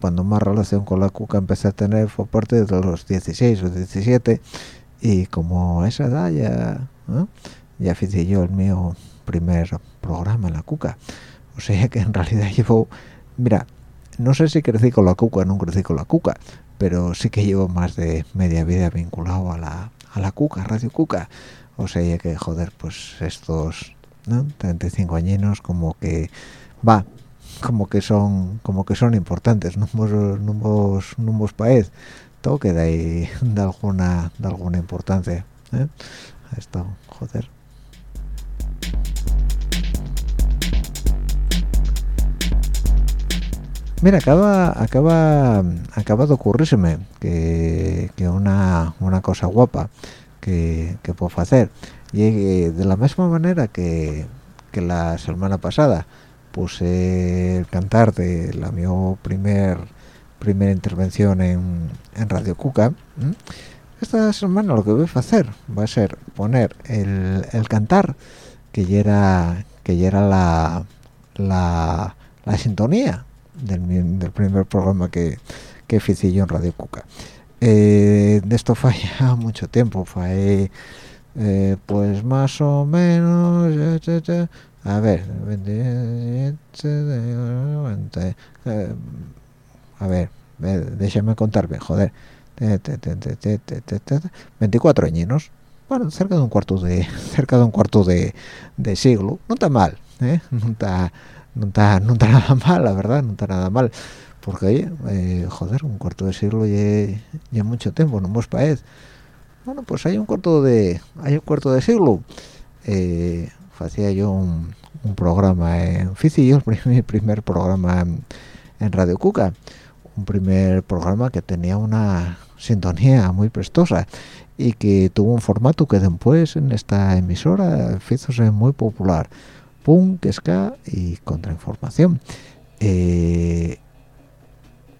cuando más relación con la cuca empecé a tener fue a partir de los 16 o 17 y como a esa edad ya ya hice yo el mío primer programa en la cuca. O sea que en realidad [LAUGHS] llevo mira no sé si crecí con la cuca o no crecí con la cuca pero sí que llevo más de media vida vinculado a la, a la cuca radio cuca. O sea que joder pues estos ¿no? 35 añinos como que va como que son como que son importantes numbos numbos numbos país todo queda ahí [LAUGHS] de alguna de alguna importancia ¿eh? esto joder Mira, acaba, acaba, acaba de ocurrírseme que, que una, una cosa guapa que, que puedo hacer. Y de la misma manera que, que la semana pasada puse el cantar de la mi primer primera intervención en, en Radio Cuca, esta semana lo que voy a hacer va a ser poner el, el cantar que ya era, que era la, la, la sintonía del, del primer programa que, que hice yo en Radio Cuca. Eh, de esto falla [LAUGHS] mucho tiempo, fue eh, pues más o menos, a ver, eh, a ver, déjame contar bien, joder, 24 añinos, bueno, cerca de un cuarto de, [LAUGHS] cerca de un cuarto de, de siglo, no está mal, ¿eh? [LAUGHS] no está no está no está nada mal la verdad no está nada mal. Porque eh, joder un cuarto de siglo ya mucho tiempo no hemos paez bueno pues hay un cuarto de hay un cuarto de siglo eh, hacía yo un, programa en Fici [LAUGHS] mi primer programa en, Radio Cuca un primer programa que tenía una sintonía muy prestosa y que tuvo un formato que después en esta emisora hizo muy popular punk, ska y contrainformación. Eh,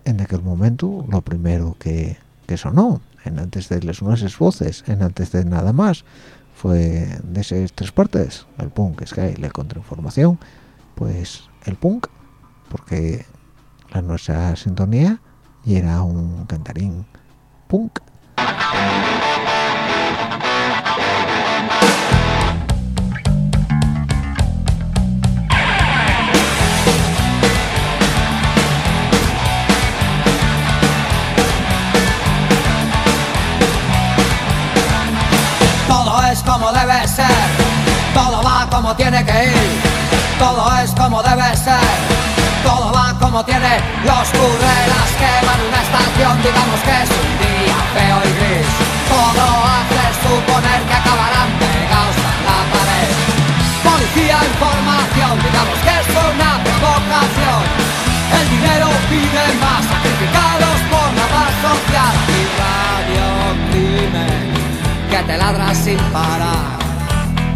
en aquel momento lo primero que, sonó, en antes de las nuevas voces, en antes de nada más, fue de esas tres partes, el punk, ska y la contrainformación, pues el punk, porque la nuestra sintonía y era un cantarín punk. Tiene que ir, todo es como debe ser, todo va como tiene, los currelas queman una estación, digamos que es un día feo y gris, todo hace suponer que acabarán pegados a la pared. Policía, información, digamos que es una provocación, el dinero pide más sacrificados por la paz social. Y radio crimen que te ladras sin parar.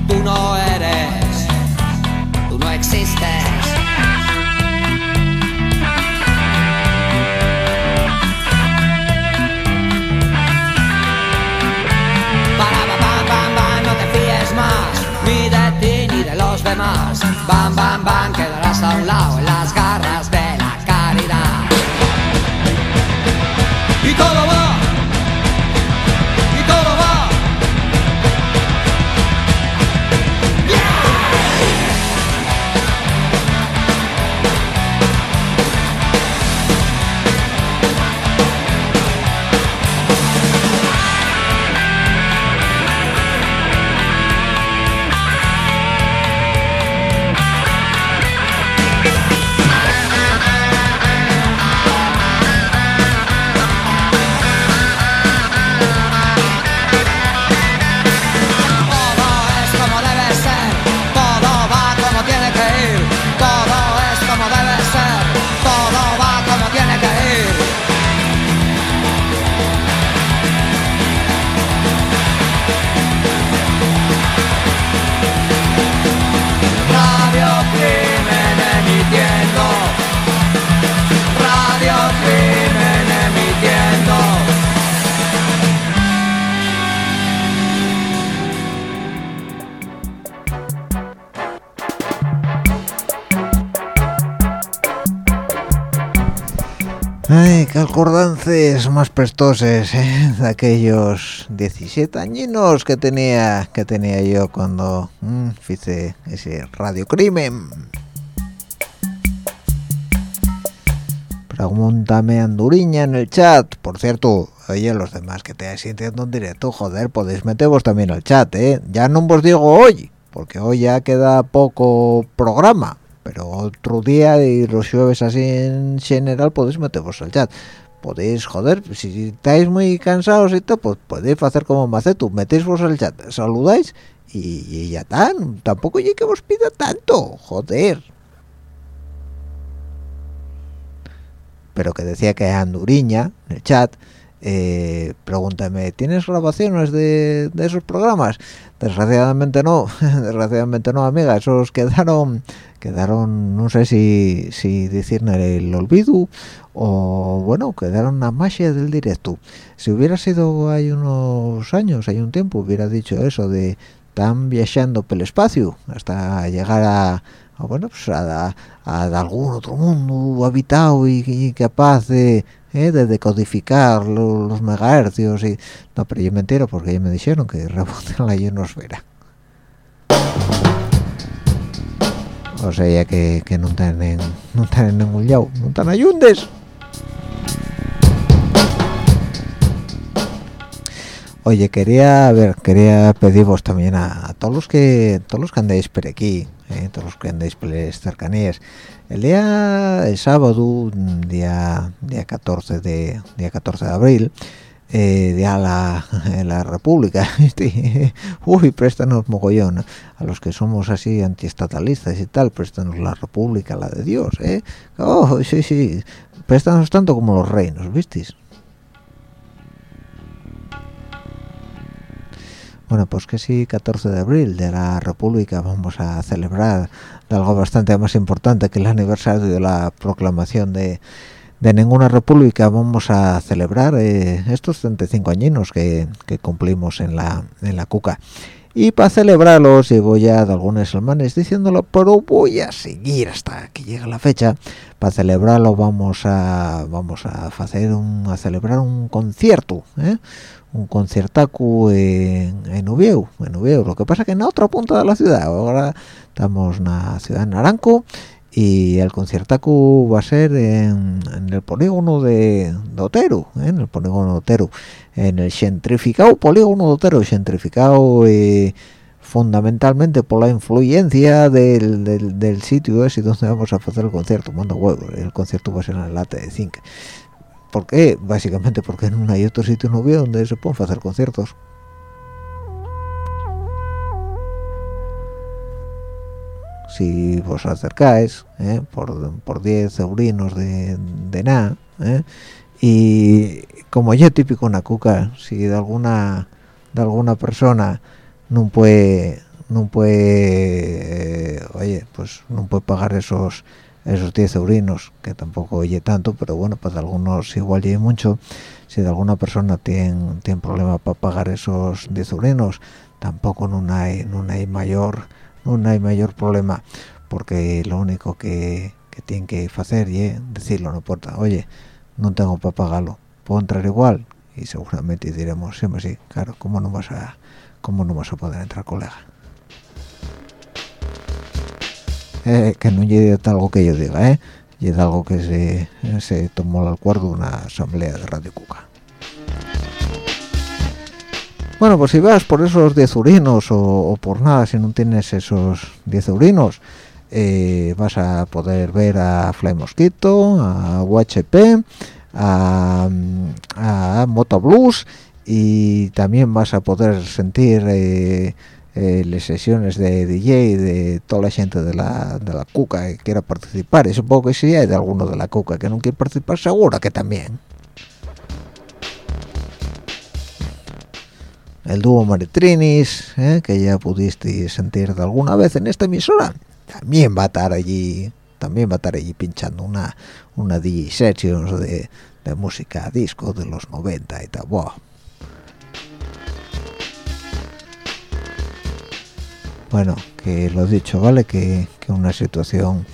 Tú no eres, quedarás a más prestoses ¿eh? [LAUGHS] de aquellos 17 añinos que tenía que tenía yo cuando mm, hice ese radiocrimen. Pregúntame Anduriña en el chat. Por cierto, oye, los demás que te sintiendo en directo, joder, podéis meteros también al chat, ¿eh? Ya no os digo hoy, porque hoy ya queda poco programa pero otro día y los jueves así en general podéis meteros al chat podéis joder si estáis muy cansados y todo pues podéis hacer como macetu metéis vos al chat saludáis y, ya está tampoco hay que os pida tanto joder. Pero que decía que Anduriña en el chat eh, pregúntame, ¿tienes grabaciones de, esos programas? Desgraciadamente no, [LAUGHS] desgraciadamente no, amiga, esos quedaron, quedaron, no sé si, si decir el olvido o bueno, quedaron una magia del directo. Si hubiera sido hay unos años, hay un tiempo, hubiera dicho eso de tan viajando por el espacio hasta llegar a, bueno, pues a, algún otro mundo habitado y capaz de ¿eh? de decodificar los, megahercios y no pero yo me entero porque ya me dijeron que rebotan la [LAUGHS] ionosfera o sea ya que, que no tienen no tienen ningún lado no están ayundes Oye, quería ver, quería pediros también a, todos los que todos los que andéis por aquí, eh, todos los que andéis por las cercanías, el día el sábado día día 14 de día 14 de abril eh, la, la república [LAUGHS] uy préstanos mogollón a los que somos así antiestatalistas y tal préstanos la república la de dios eh oh sí sí préstanos tanto como los reinos visteis Bueno, pues que sí, 14 de abril de la República vamos a celebrar algo bastante más importante que el aniversario de la proclamación de, de ninguna república. Vamos a celebrar eh, estos 35 añinos que, que, cumplimos en la, en la Cuca. Y para celebrarlos llevo ya de algunas semanas diciéndolo, pero voy a seguir hasta que llegue la fecha. Para celebrarlo vamos a vamos a hacer a celebrar un concierto, ¿eh? Un conciertacu en, en Ubieu, en Ubieu. Lo que pasa que en otro punto de la ciudad. Ahora estamos en la ciudad de Naranco y el conciertacu va a ser en, el polígono de, Otero, ¿eh? en el polígono de Otero, en el gentrificado polígono de Otero, gentrificado eh, fundamentalmente por la influencia del, del, sitio ese donde vamos a hacer el concierto, mando huevo, el concierto va a ser en el late de zinc ¿Por qué? Básicamente porque en un hay otro sitio no veo donde se pueden hacer conciertos. Si vos acercáis ¿eh? por, por 10 eurinos de, de nada, ¿eh? y como ya típico una cuca, si de alguna de alguna persona no puede no puede eh, oye pues no puede pagar esos esos 10 eurinos, que tampoco oye tanto, pero bueno, para algunos igual oye mucho. Si de alguna persona tiene, tiene problema para pagar esos 10 eurinos, tampoco no hay, no hay mayor no hay mayor problema, porque lo único que, que tienen que hacer es decirlo, no importa, oye, no tengo para pagarlo, puedo entrar igual, y seguramente diremos siempre sí, claro, ¿cómo no vas a, cómo no vas a poder entrar, colega? [LAUGHS] Que no llegue algo que yo diga, ¿eh? Y es algo que se, se tomó al acuerdo una asamblea de Radio Cuca. Bueno, pues si vas por esos 10 urinos o, por nada, si no tienes esos 10 urinos, eh, vas a poder ver a Fly Mosquito, a UHP, a, a Moto Blues y también vas a poder sentir eh, eh, las sesiones de DJ de toda la gente de la, de la cuca que quiera participar. Y supongo que si hay de alguno de la cuca que no quiere participar seguro que también. El dúo Maritrinis eh, que ya pudiste sentir de alguna vez en esta emisora también va a estar allí también va a estar allí pinchando una una DJ sessions de, de música disco de los 90 y tal bueno que lo he dicho vale que, que una situación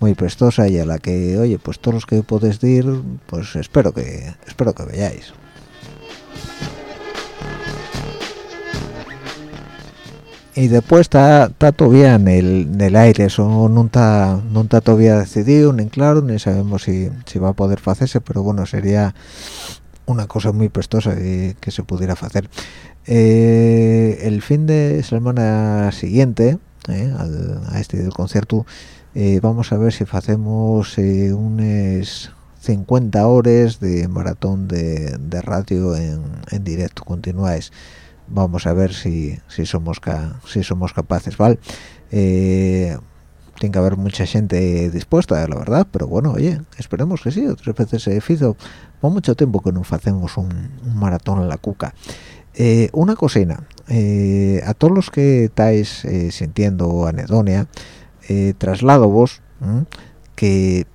muy prestosa y a la que oye pues todos los que podéis ir pues espero que espero que veáis y después está, todavía en el, aire eso no está no está todavía decidido ni claro ni sabemos si, si va a poder hacerse pero bueno sería una cosa muy prestosa que, que se pudiera hacer. Eh, el fin de semana siguiente eh, a este del concierto eh, vamos a ver si hacemos unas 50 horas de maratón de, radio en, directo. Continuáis vamos a ver si, si somos si somos capaces vale tiene que haber mucha gente dispuesta la verdad pero bueno oye esperemos que sí otras veces se hizo por mucho tiempo que no hacemos un, un maratón en la cuca eh, una cocina, eh, a todos los que estáis eh, sintiendo anedonia, traslado vos que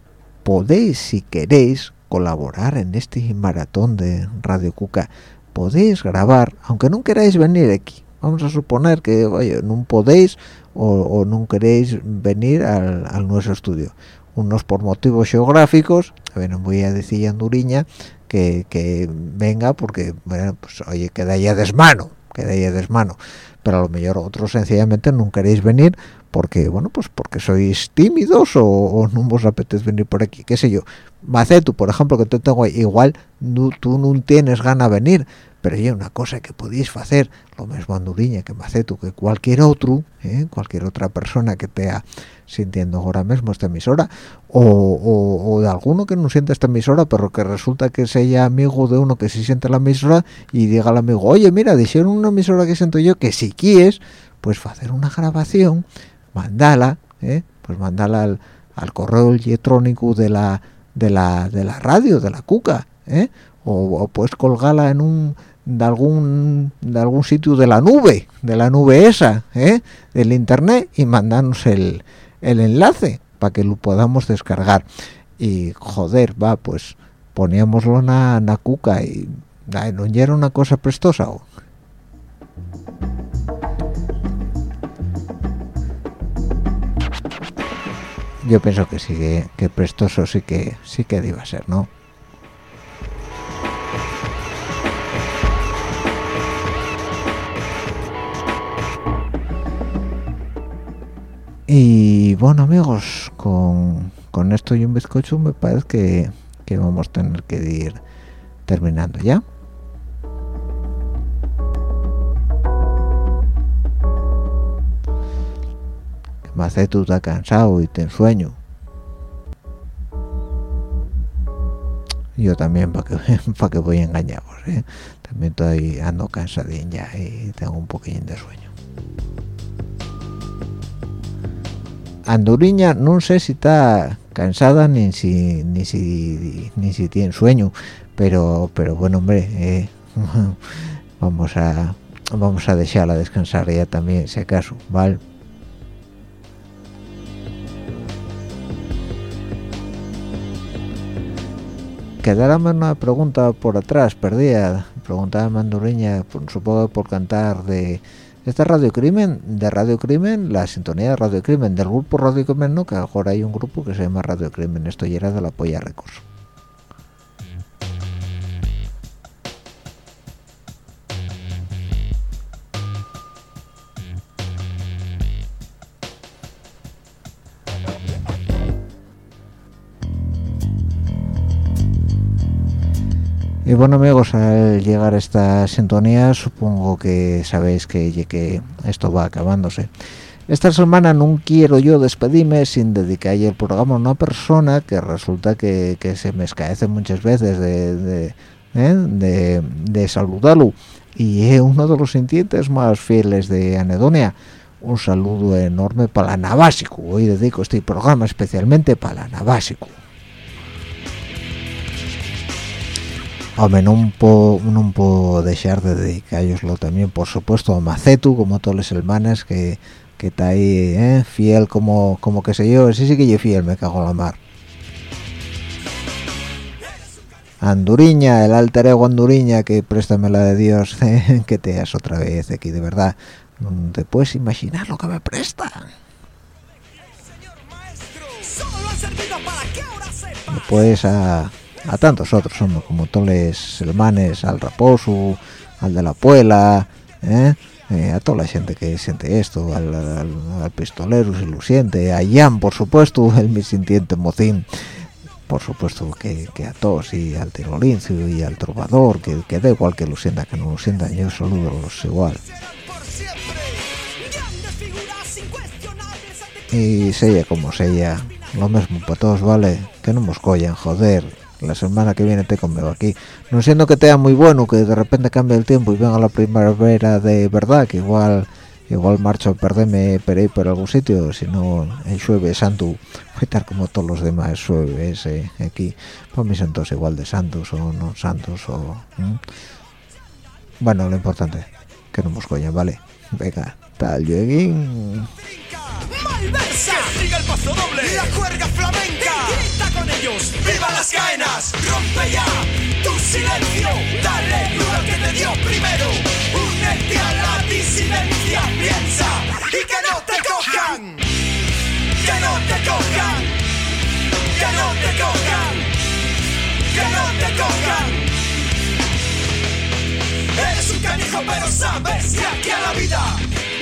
podéis, si queréis, colaborar en este maratón de Radio Cuca. Podéis grabar, aunque no queráis venir aquí. Vamos a suponer que, oye, no podéis o, no queréis venir al, nuestro estudio. Unos por motivos geográficos, a ver, no voy a decir Anduriña, que, venga porque, bueno, pues oye, queda ya desmano, queda ya desmano. Pero a lo mejor otros sencillamente no queréis venir porque, bueno, pues porque sois tímidos o, no os apetece venir por aquí, qué sé yo. Macetu, por ejemplo, que tú tengo igual, tú no tienes gana de venir, pero hay una cosa que podéis hacer lo mismo Anduriña que Macetu que cualquier otro ¿eh? cualquier otra persona que esté sintiendo ahora mismo esta emisora o, de alguno que no siente esta emisora pero que resulta que sea amigo de uno que sí siente la emisora y diga al amigo oye mira dijeron una emisora que siento yo que si quieres pues hacer una grabación mandala ¿eh? pues mandala al, correo electrónico de la de la de la radio de la cuca ¿eh? o, o pues colgala en un de algún de algún sitio de la nube de la nube esa ¿eh? del internet y mandarnos el, el enlace para que lo podamos descargar y joder va pues poníamoslo en la cuca y no era una cosa prestosa yo pienso que sí que, prestoso sí que sí que iba a ser no y bueno amigos con, esto y un bizcocho me parece que, vamos a tener que ir terminando ya que tú estás cansado y ten sueño yo también para que [LAUGHS] para que voy a engañaros ¿eh? también estoy ando cansadín ya y tengo un poquillo de sueño. Anduriña no sé si está cansada ni si ni si ni si tiene sueño pero pero bueno hombre eh, [LAUGHS] vamos a vamos a dejarla descansar ya también si acaso vale quedará una pregunta por atrás perdida preguntaba Anduriña supongo por cantar de esta Radio Crimen, de Radio Crimen, la sintonía de Radio Crimen, del grupo Radio Crimen, no, que ahora hay un grupo que se llama Radio Crimen, esto ya era de la Polla Records. Y bueno amigos, al llegar a esta sintonía supongo que sabéis que, esto va acabándose. Esta semana no quiero yo despedirme sin dedicarle el programa a una persona que resulta que, se me escaece muchas veces de, de, ¿eh? saludarlo y es uno de los sintientes más fieles de Anedonia. Un saludo enorme para la Navásico. Hoy dedico este programa especialmente para la Navásico. Hombre, no puedo dejar de dedicároslo también, por supuesto, a Macetu, como todos los hermanos, que, que está ahí, ¿eh? fiel como, como que sé yo, ese sí que yo fiel, me cago en la mar. Anduriña, el alter ego Anduriña, que préstame la de Dios, ¿eh? [LAUGHS] que te has otra vez aquí, de verdad. No te puedes imaginar lo que me presta. Pues a, a tantos otros, hombre, como toles Selmanes, al Raposo, al de la Puela, ¿eh? Eh, a toda la gente que siente esto, al, pistolero si lo siente, a Jan, por supuesto, [LAUGHS] el mi sintiente mocín, por supuesto que, a todos, y al tirolincio y al trovador, que, da igual que lo sienta, que no lo sientan, yo saludo los igual. Y sella como sella, lo mismo para todos, ¿vale? Que no nos collan, joder, la semana que viene te conmigo aquí. No siendo que sea muy bueno que de repente cambie el tiempo y venga la primavera de verdad que igual igual marcho a perderme por ahí por algún sitio si no el llueve santo voy a estar como todos los demás llueves eh, aquí. Pues mis santos igual de santos o no santos o bueno lo importante que no nos coñan vale. Venga tal lleguín ¡Viva las caenas! ¡Rompe ya tu silencio! Dale duro que te dio primero Únete a la disidencia Piensa y que no te cojan Que no te cojan Que no te cojan Que no te cojan Eres un canijo pero sabes que aquí a la vida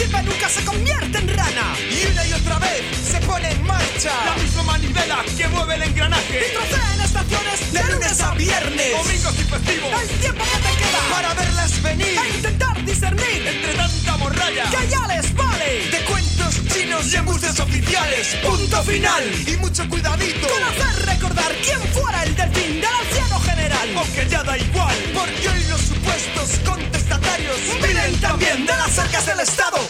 príncipe nunca se convierte en rana. Y una y otra vez se pone en marcha. La misma manivela que mueve el engranaje. Y trocea en estaciones de lunes a viernes. Domingos y festivos. El tiempo que te queda Para verlas venir. A intentar discernir Entre tanta morralla Que ya les vale. De cuentos chinos y embustes oficiales. Punto final. Y mucho cuidadito. Con hacer recordar quién fuera el delfín del anciano general. Aunque ya da igual. Porque hoy los supuestos contestatarios Vienen también de las arcas del Estado